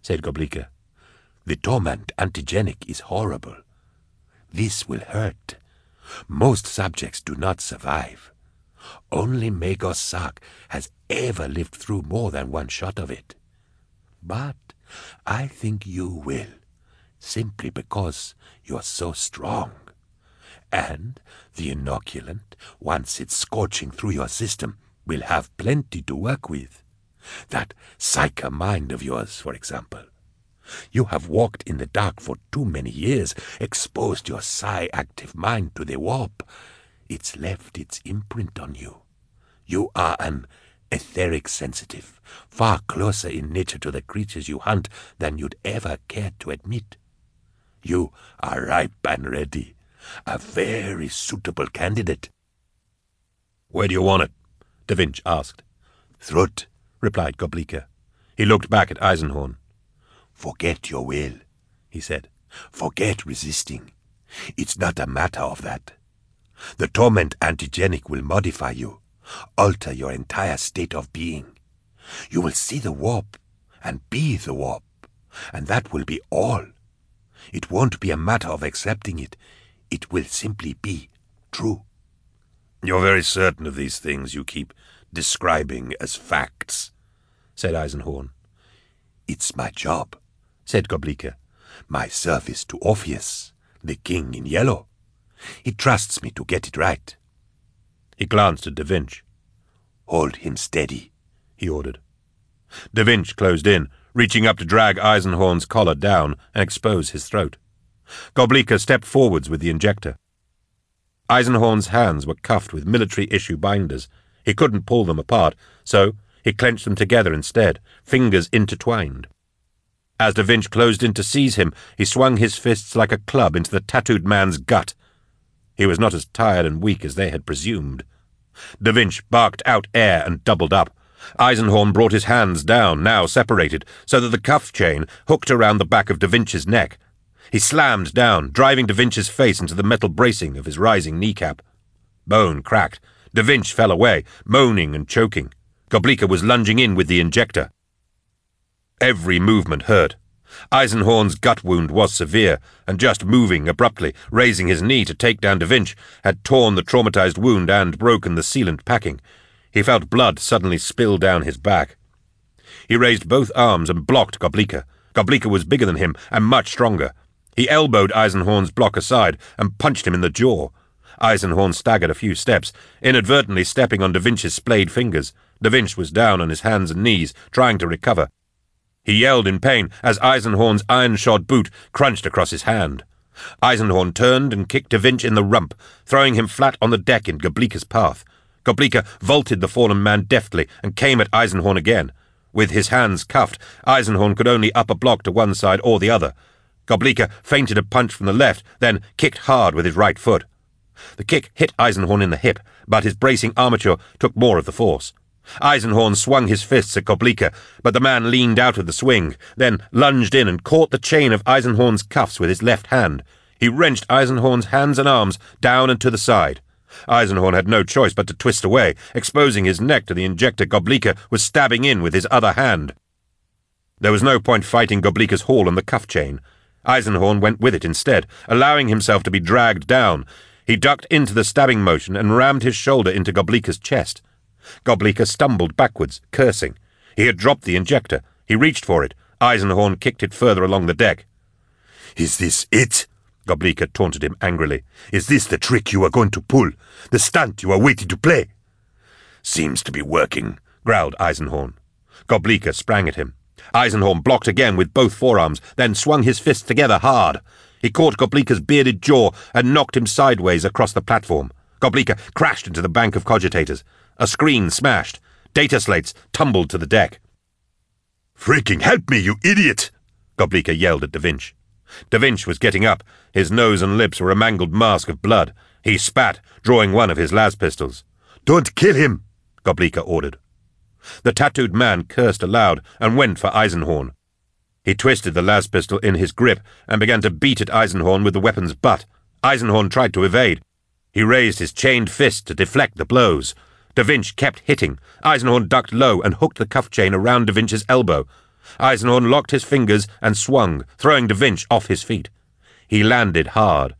said Goblika. The torment antigenic is horrible. This will hurt. Most subjects do not survive. Only Magos Sark has ever lived through more than one shot of it. But I think you will, simply because you're so strong. And the inoculant, once it's scorching through your system, will have plenty to work with. That psyker mind of yours, for example. You have walked in the dark for too many years, exposed your psi-active mind to the warp. It's left its imprint on you. You are an etheric sensitive, far closer in nature to the creatures you hunt than you'd ever care to admit. You are ripe and ready, a very suitable candidate. Where do you want it? Da Vinci asked. Throat, replied Goblika. He looked back at Eisenhorn. Forget your will, he said. Forget resisting. It's not a matter of that. The torment antigenic will modify you, alter your entire state of being. You will see the warp and be the warp, and that will be all. It won't be a matter of accepting it. It will simply be true. You're very certain of these things you keep describing as facts, said Eisenhorn. It's my job, said Goblika. My service to Orpheus, the king in yellow. He trusts me to get it right. He glanced at Da Vinci. Hold him steady, he ordered. Da Vinci closed in, reaching up to drag Eisenhorn's collar down and expose his throat. Goblika stepped forwards with the injector. Eisenhorn's hands were cuffed with military-issue binders. He couldn't pull them apart, so he clenched them together instead, fingers intertwined. As Da Vinci closed in to seize him, he swung his fists like a club into the tattooed man's gut. He was not as tired and weak as they had presumed. Da Vinci barked out air and doubled up. Eisenhorn brought his hands down, now separated, so that the cuff chain hooked around the back of Da Vinci's neck. He slammed down, driving Da Vinci's face into the metal bracing of his rising kneecap. Bone cracked. Da Vinci fell away, moaning and choking. Goblika was lunging in with the injector. Every movement hurt. Eisenhorn's gut wound was severe, and just moving abruptly, raising his knee to take down Da Vinci, had torn the traumatized wound and broken the sealant packing. He felt blood suddenly spill down his back. He raised both arms and blocked Goblika. Goblika was bigger than him and much stronger. He elbowed Eisenhorn's block aside and punched him in the jaw. Eisenhorn staggered a few steps, inadvertently stepping on Da Vinci's splayed fingers. Da Vinci was down on his hands and knees, trying to recover. He yelled in pain as Eisenhorn's iron-shod boot crunched across his hand. Eisenhorn turned and kicked Da Vinci in the rump, throwing him flat on the deck in Goblika's path. Goblika vaulted the fallen man deftly and came at Eisenhorn again. With his hands cuffed, Eisenhorn could only up a block to one side or the other. Goblika feinted a punch from the left, then kicked hard with his right foot. The kick hit Eisenhorn in the hip, but his bracing armature took more of the force. Eisenhorn swung his fists at Goblika, but the man leaned out of the swing, then lunged in and caught the chain of Eisenhorn's cuffs with his left hand. He wrenched Eisenhorn's hands and arms down and to the side. Eisenhorn had no choice but to twist away, exposing his neck to the injector Goblika was stabbing in with his other hand. There was no point fighting Goblika's haul on the cuff chain. Eisenhorn went with it instead, allowing himself to be dragged down. He ducked into the stabbing motion and rammed his shoulder into Goblika's chest. Goblika stumbled backwards, cursing. He had dropped the injector. He reached for it. Eisenhorn kicked it further along the deck. Is this it? Goblika taunted him angrily. Is this the trick you are going to pull? The stunt you are waiting to play? Seems to be working, growled Eisenhorn. Goblika sprang at him. Eisenhorn blocked again with both forearms, then swung his fists together hard. He caught Goblika's bearded jaw and knocked him sideways across the platform. Goblika crashed into the bank of cogitators. A screen smashed. Data slates tumbled to the deck. Freaking help me, you idiot! Goblika yelled at Da Vinci. Da Vinci was getting up. His nose and lips were a mangled mask of blood. He spat, drawing one of his las pistols. Don't kill him, Goblika ordered. The tattooed man cursed aloud and went for Eisenhorn. He twisted the las pistol in his grip and began to beat at Eisenhorn with the weapon's butt. Eisenhorn tried to evade. He raised his chained fist to deflect the blows. Da Vinci kept hitting. Eisenhorn ducked low and hooked the cuff chain around Da Vinci's elbow. Eisenhorn locked his fingers and swung, throwing Da Vinci off his feet. He landed hard.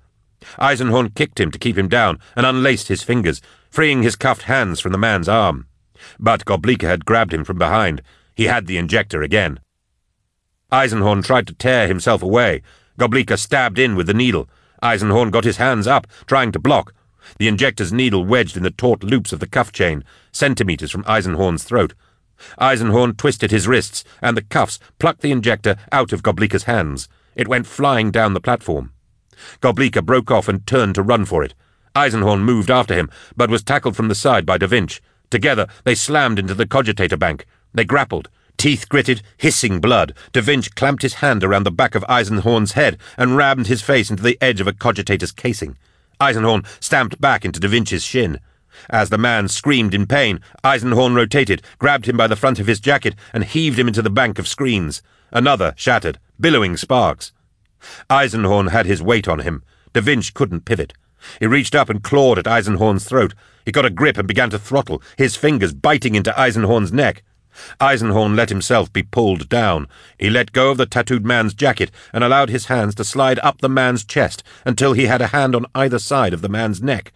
Eisenhorn kicked him to keep him down and unlaced his fingers, freeing his cuffed hands from the man's arm. But Goblika had grabbed him from behind. He had the injector again. Eisenhorn tried to tear himself away. Goblika stabbed in with the needle. Eisenhorn got his hands up, trying to block. The injector's needle wedged in the taut loops of the cuff chain, centimeters from Eisenhorn's throat. Eisenhorn twisted his wrists, and the cuffs plucked the injector out of Goblika's hands. It went flying down the platform. Goblika broke off and turned to run for it. Eisenhorn moved after him, but was tackled from the side by Da Vinci. Together, they slammed into the cogitator bank. They grappled. Teeth gritted, hissing blood, Da Vinci clamped his hand around the back of Eisenhorn's head and rammed his face into the edge of a cogitator's casing. Eisenhorn stamped back into Da Vinci's shin. As the man screamed in pain, Eisenhorn rotated, grabbed him by the front of his jacket, and heaved him into the bank of screens. Another shattered, billowing sparks. Eisenhorn had his weight on him. Da Vinci couldn't pivot. He reached up and clawed at Eisenhorn's throat. He got a grip and began to throttle, his fingers biting into Eisenhorn's neck. Eisenhorn let himself be pulled down. He let go of the tattooed man's jacket and allowed his hands to slide up the man's chest until he had a hand on either side of the man's neck.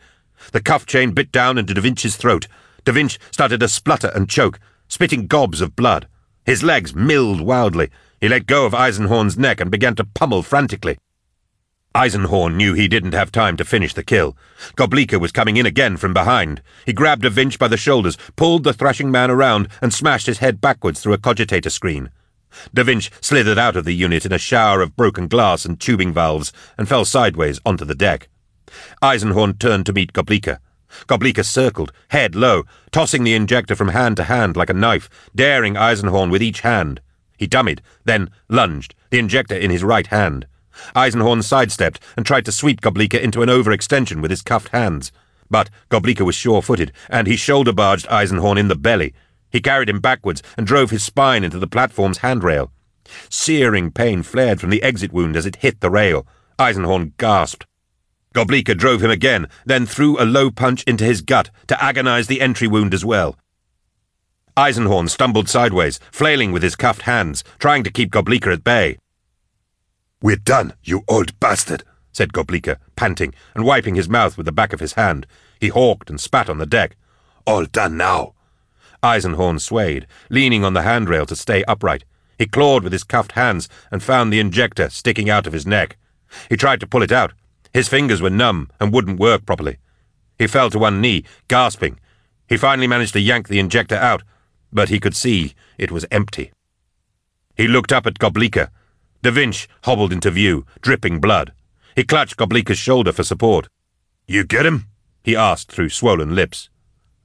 The cuff chain bit down into Da Vinci's throat. Da Vinci started to splutter and choke, spitting gobs of blood. His legs milled wildly. He let go of Eisenhorn's neck and began to pummel frantically. Eisenhorn knew he didn't have time to finish the kill. Goblika was coming in again from behind. He grabbed Da Vinci by the shoulders, pulled the thrashing man around, and smashed his head backwards through a cogitator screen. Da Vinci slithered out of the unit in a shower of broken glass and tubing valves and fell sideways onto the deck. Eisenhorn turned to meet Goblika. Goblika circled, head low, tossing the injector from hand to hand like a knife, daring Eisenhorn with each hand. He dummied, then lunged, the injector in his right hand. Eisenhorn sidestepped and tried to sweep Goblika into an overextension with his cuffed hands. But Goblika was sure-footed, and he shoulder-barged Eisenhorn in the belly. He carried him backwards and drove his spine into the platform's handrail. Searing pain flared from the exit wound as it hit the rail. Eisenhorn gasped. Goblika drove him again, then threw a low punch into his gut to agonize the entry wound as well. Eisenhorn stumbled sideways, flailing with his cuffed hands, trying to keep Goblika at bay. We're done, you old bastard, said Goblika, panting and wiping his mouth with the back of his hand. He hawked and spat on the deck. All done now. Eisenhorn swayed, leaning on the handrail to stay upright. He clawed with his cuffed hands and found the injector sticking out of his neck. He tried to pull it out. His fingers were numb and wouldn't work properly. He fell to one knee, gasping. He finally managed to yank the injector out, but he could see it was empty. He looked up at Goblika, Da Vinci hobbled into view, dripping blood. He clutched Goblika's shoulder for support. You get him? he asked through swollen lips.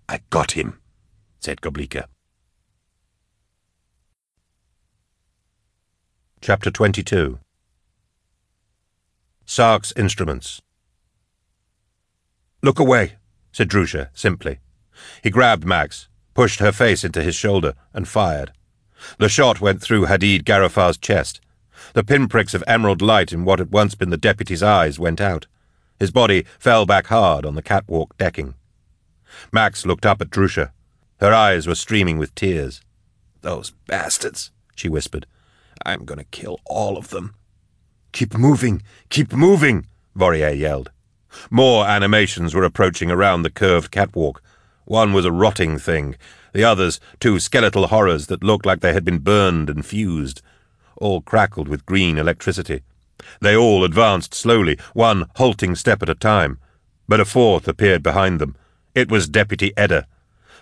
I got him, said Goblika. Chapter 22 Sark's Instruments Look away, said Drusher simply. He grabbed Max, pushed her face into his shoulder, and fired. The shot went through Hadid Garafar's chest. The pinpricks of emerald light in what had once been the deputy's eyes went out. His body fell back hard on the catwalk decking. Max looked up at Drusher. Her eyes were streaming with tears. Those bastards, she whispered. I'm going to kill all of them. Keep moving! Keep moving! Vorier yelled. More animations were approaching around the curved catwalk. One was a rotting thing, the others two skeletal horrors that looked like they had been burned and fused all crackled with green electricity. They all advanced slowly, one halting step at a time. But a fourth appeared behind them. It was Deputy Edda.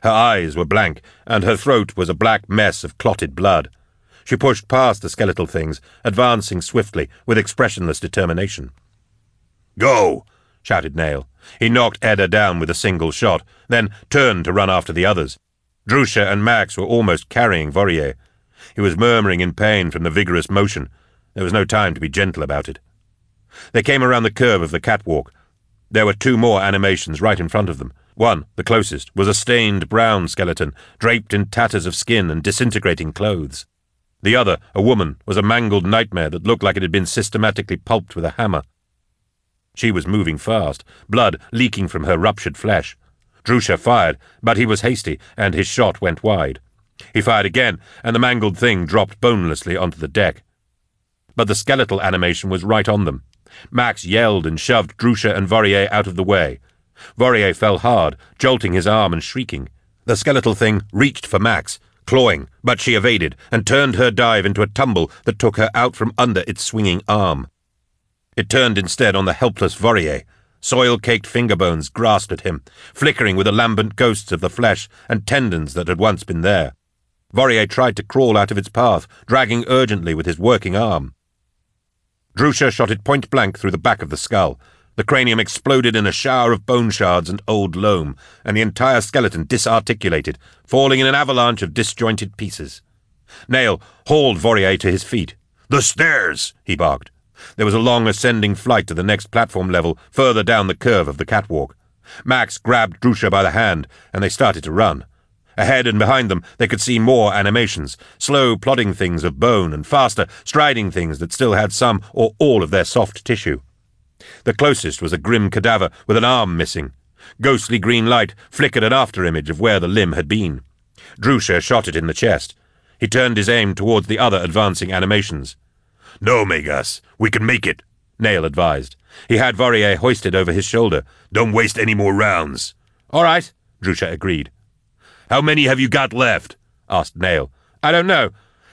Her eyes were blank, and her throat was a black mess of clotted blood. She pushed past the skeletal things, advancing swiftly, with expressionless determination. Go! shouted Nayl. He knocked Edda down with a single shot, then turned to run after the others. Drusher and Max were almost carrying Vorier. He was murmuring in pain from the vigorous motion. There was no time to be gentle about it. They came around the curve of the catwalk. There were two more animations right in front of them. One, the closest, was a stained brown skeleton, draped in tatters of skin and disintegrating clothes. The other, a woman, was a mangled nightmare that looked like it had been systematically pulped with a hammer. She was moving fast, blood leaking from her ruptured flesh. Drusher fired, but he was hasty, and his shot went wide. He fired again, and the mangled thing dropped bonelessly onto the deck. But the skeletal animation was right on them. Max yelled and shoved Drusher and Vorier out of the way. Vorier fell hard, jolting his arm and shrieking. The skeletal thing reached for Max, clawing, but she evaded and turned her dive into a tumble that took her out from under its swinging arm. It turned instead on the helpless Vorier. Soil-caked finger bones grasped at him, flickering with the lambent ghosts of the flesh and tendons that had once been there. Vorier tried to crawl out of its path, dragging urgently with his working arm. Drusher shot it point blank through the back of the skull. The cranium exploded in a shower of bone shards and old loam, and the entire skeleton disarticulated, falling in an avalanche of disjointed pieces. Nayl hauled Vorier to his feet. The stairs! he barked. There was a long ascending flight to the next platform level, further down the curve of the catwalk. Max grabbed Drusher by the hand, and they started to run. Ahead and behind them, they could see more animations, slow, plodding things of bone, and faster, striding things that still had some or all of their soft tissue. The closest was a grim cadaver with an arm missing. Ghostly green light flickered an after-image of where the limb had been. Drusher shot it in the chest. He turned his aim towards the other advancing animations. No, Magos, we can make it, Nayl advised. He had Vorier hoisted over his shoulder. Don't waste any more rounds. All right, Drusher agreed. How many have you got left? asked Nayl. I don't know.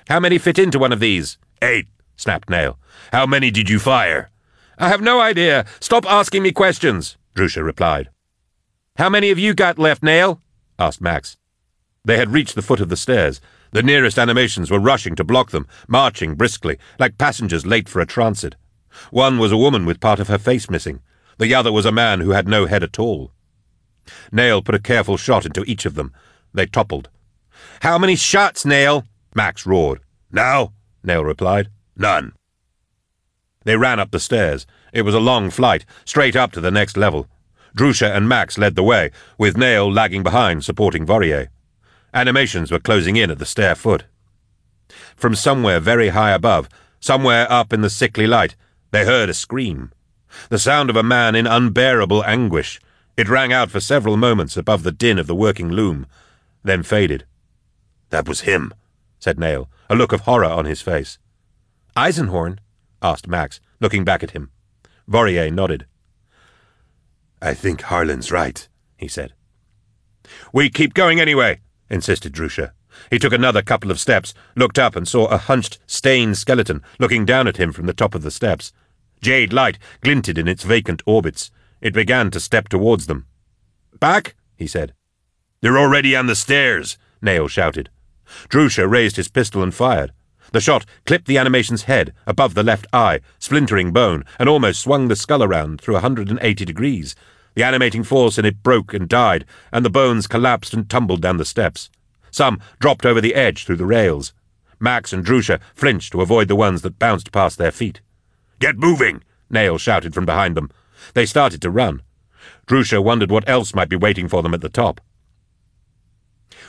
How many fit into one of these? Eight, snapped Nayl. How many did you fire? I have no idea. Stop asking me questions, Drusher replied. How many have you got left, Nayl? asked Max. They had reached the foot of the stairs. The nearest animations were rushing to block them, marching briskly, like passengers late for a transit. One was a woman with part of her face missing. The other was a man who had no head at all. Nayl put a careful shot into each of them, they toppled. How many shots, Nayl? Max roared. Now? Nayl replied. None. They ran up the stairs. It was a long flight, straight up to the next level. Drusher and Max led the way, with Nayl lagging behind, supporting Vorier. Animations were closing in at the stair foot. From somewhere very high above, somewhere up in the sickly light, they heard a scream. The sound of a man in unbearable anguish. It rang out for several moments above the din of the working loom then faded. That was him, said Nayl, a look of horror on his face. Eisenhorn? asked Max, looking back at him. Vorier nodded. I think Harlan's right, he said. We keep going anyway, insisted Drusher. He took another couple of steps, looked up and saw a hunched, stained skeleton looking down at him from the top of the steps. Jade light glinted in its vacant orbits. It began to step towards them. Back, he said. They're already on the stairs, Nayl shouted. Drusher raised his pistol and fired. The shot clipped the animation's head above the left eye, splintering bone, and almost swung the skull around through a 180 degrees. The animating force in it broke and died, and the bones collapsed and tumbled down the steps. Some dropped over the edge through the rails. Max and Drusher flinched to avoid the ones that bounced past their feet. Get moving! Nayl shouted from behind them. They started to run. Drusher wondered what else might be waiting for them at the top.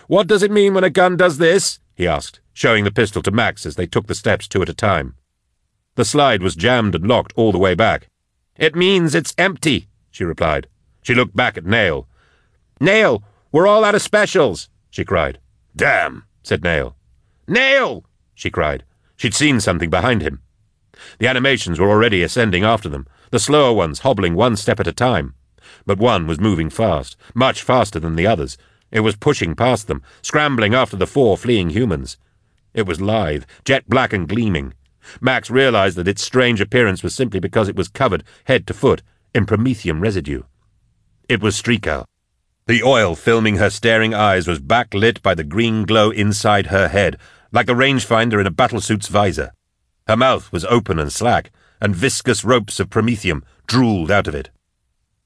What does it mean when a gun does this? he asked, showing the pistol to Max as they took the steps two at a time. The slide was jammed and locked all the way back. It means it's empty, she replied. She looked back at Nayl. Nayl, we're all out of specials, she cried. Damn, said Nayl. Nayl, she cried. She'd seen something behind him. The animations were already ascending after them, the slower ones hobbling one step at a time. But one was moving fast, much faster than the others, it was pushing past them, scrambling after the four fleeing humans. It was lithe, jet black and gleaming. Max realized that its strange appearance was simply because it was covered, head to foot, in promethium residue. It was Streakow. The oil filming her staring eyes was backlit by the green glow inside her head, like the rangefinder in a battlesuit's visor. Her mouth was open and slack, and viscous ropes of promethium drooled out of it.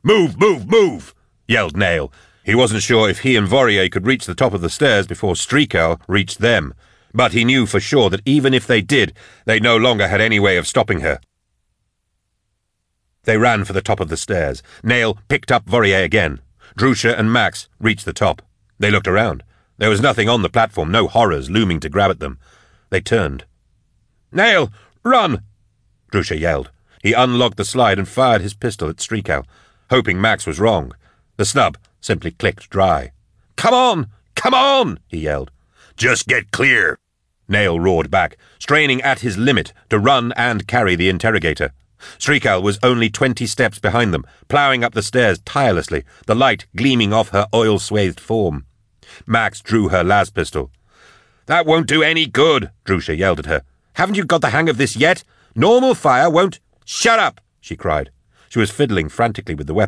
Move, move, move! yelled Nayl, he wasn't sure if he and Vorier could reach the top of the stairs before Streakow reached them, but he knew for sure that even if they did, they no longer had any way of stopping her. They ran for the top of the stairs. Nayl picked up Vorier again. Drusher and Max reached the top. They looked around. There was nothing on the platform, no horrors looming to grab at them. They turned. Nayl, run! Drusher yelled. He unlocked the slide and fired his pistol at Streakow, hoping Max was wrong. The snub simply clicked dry. Come on! Come on! he yelled. Just get clear! Nayl roared back, straining at his limit to run and carry the interrogator. Streakow was only twenty steps behind them, ploughing up the stairs tirelessly, the light gleaming off her oil-swathed form. Max drew her las pistol. That won't do any good, Drusher yelled at her. Haven't you got the hang of this yet? Normal fire won't... Shut up, she cried. She was fiddling frantically with the weapon.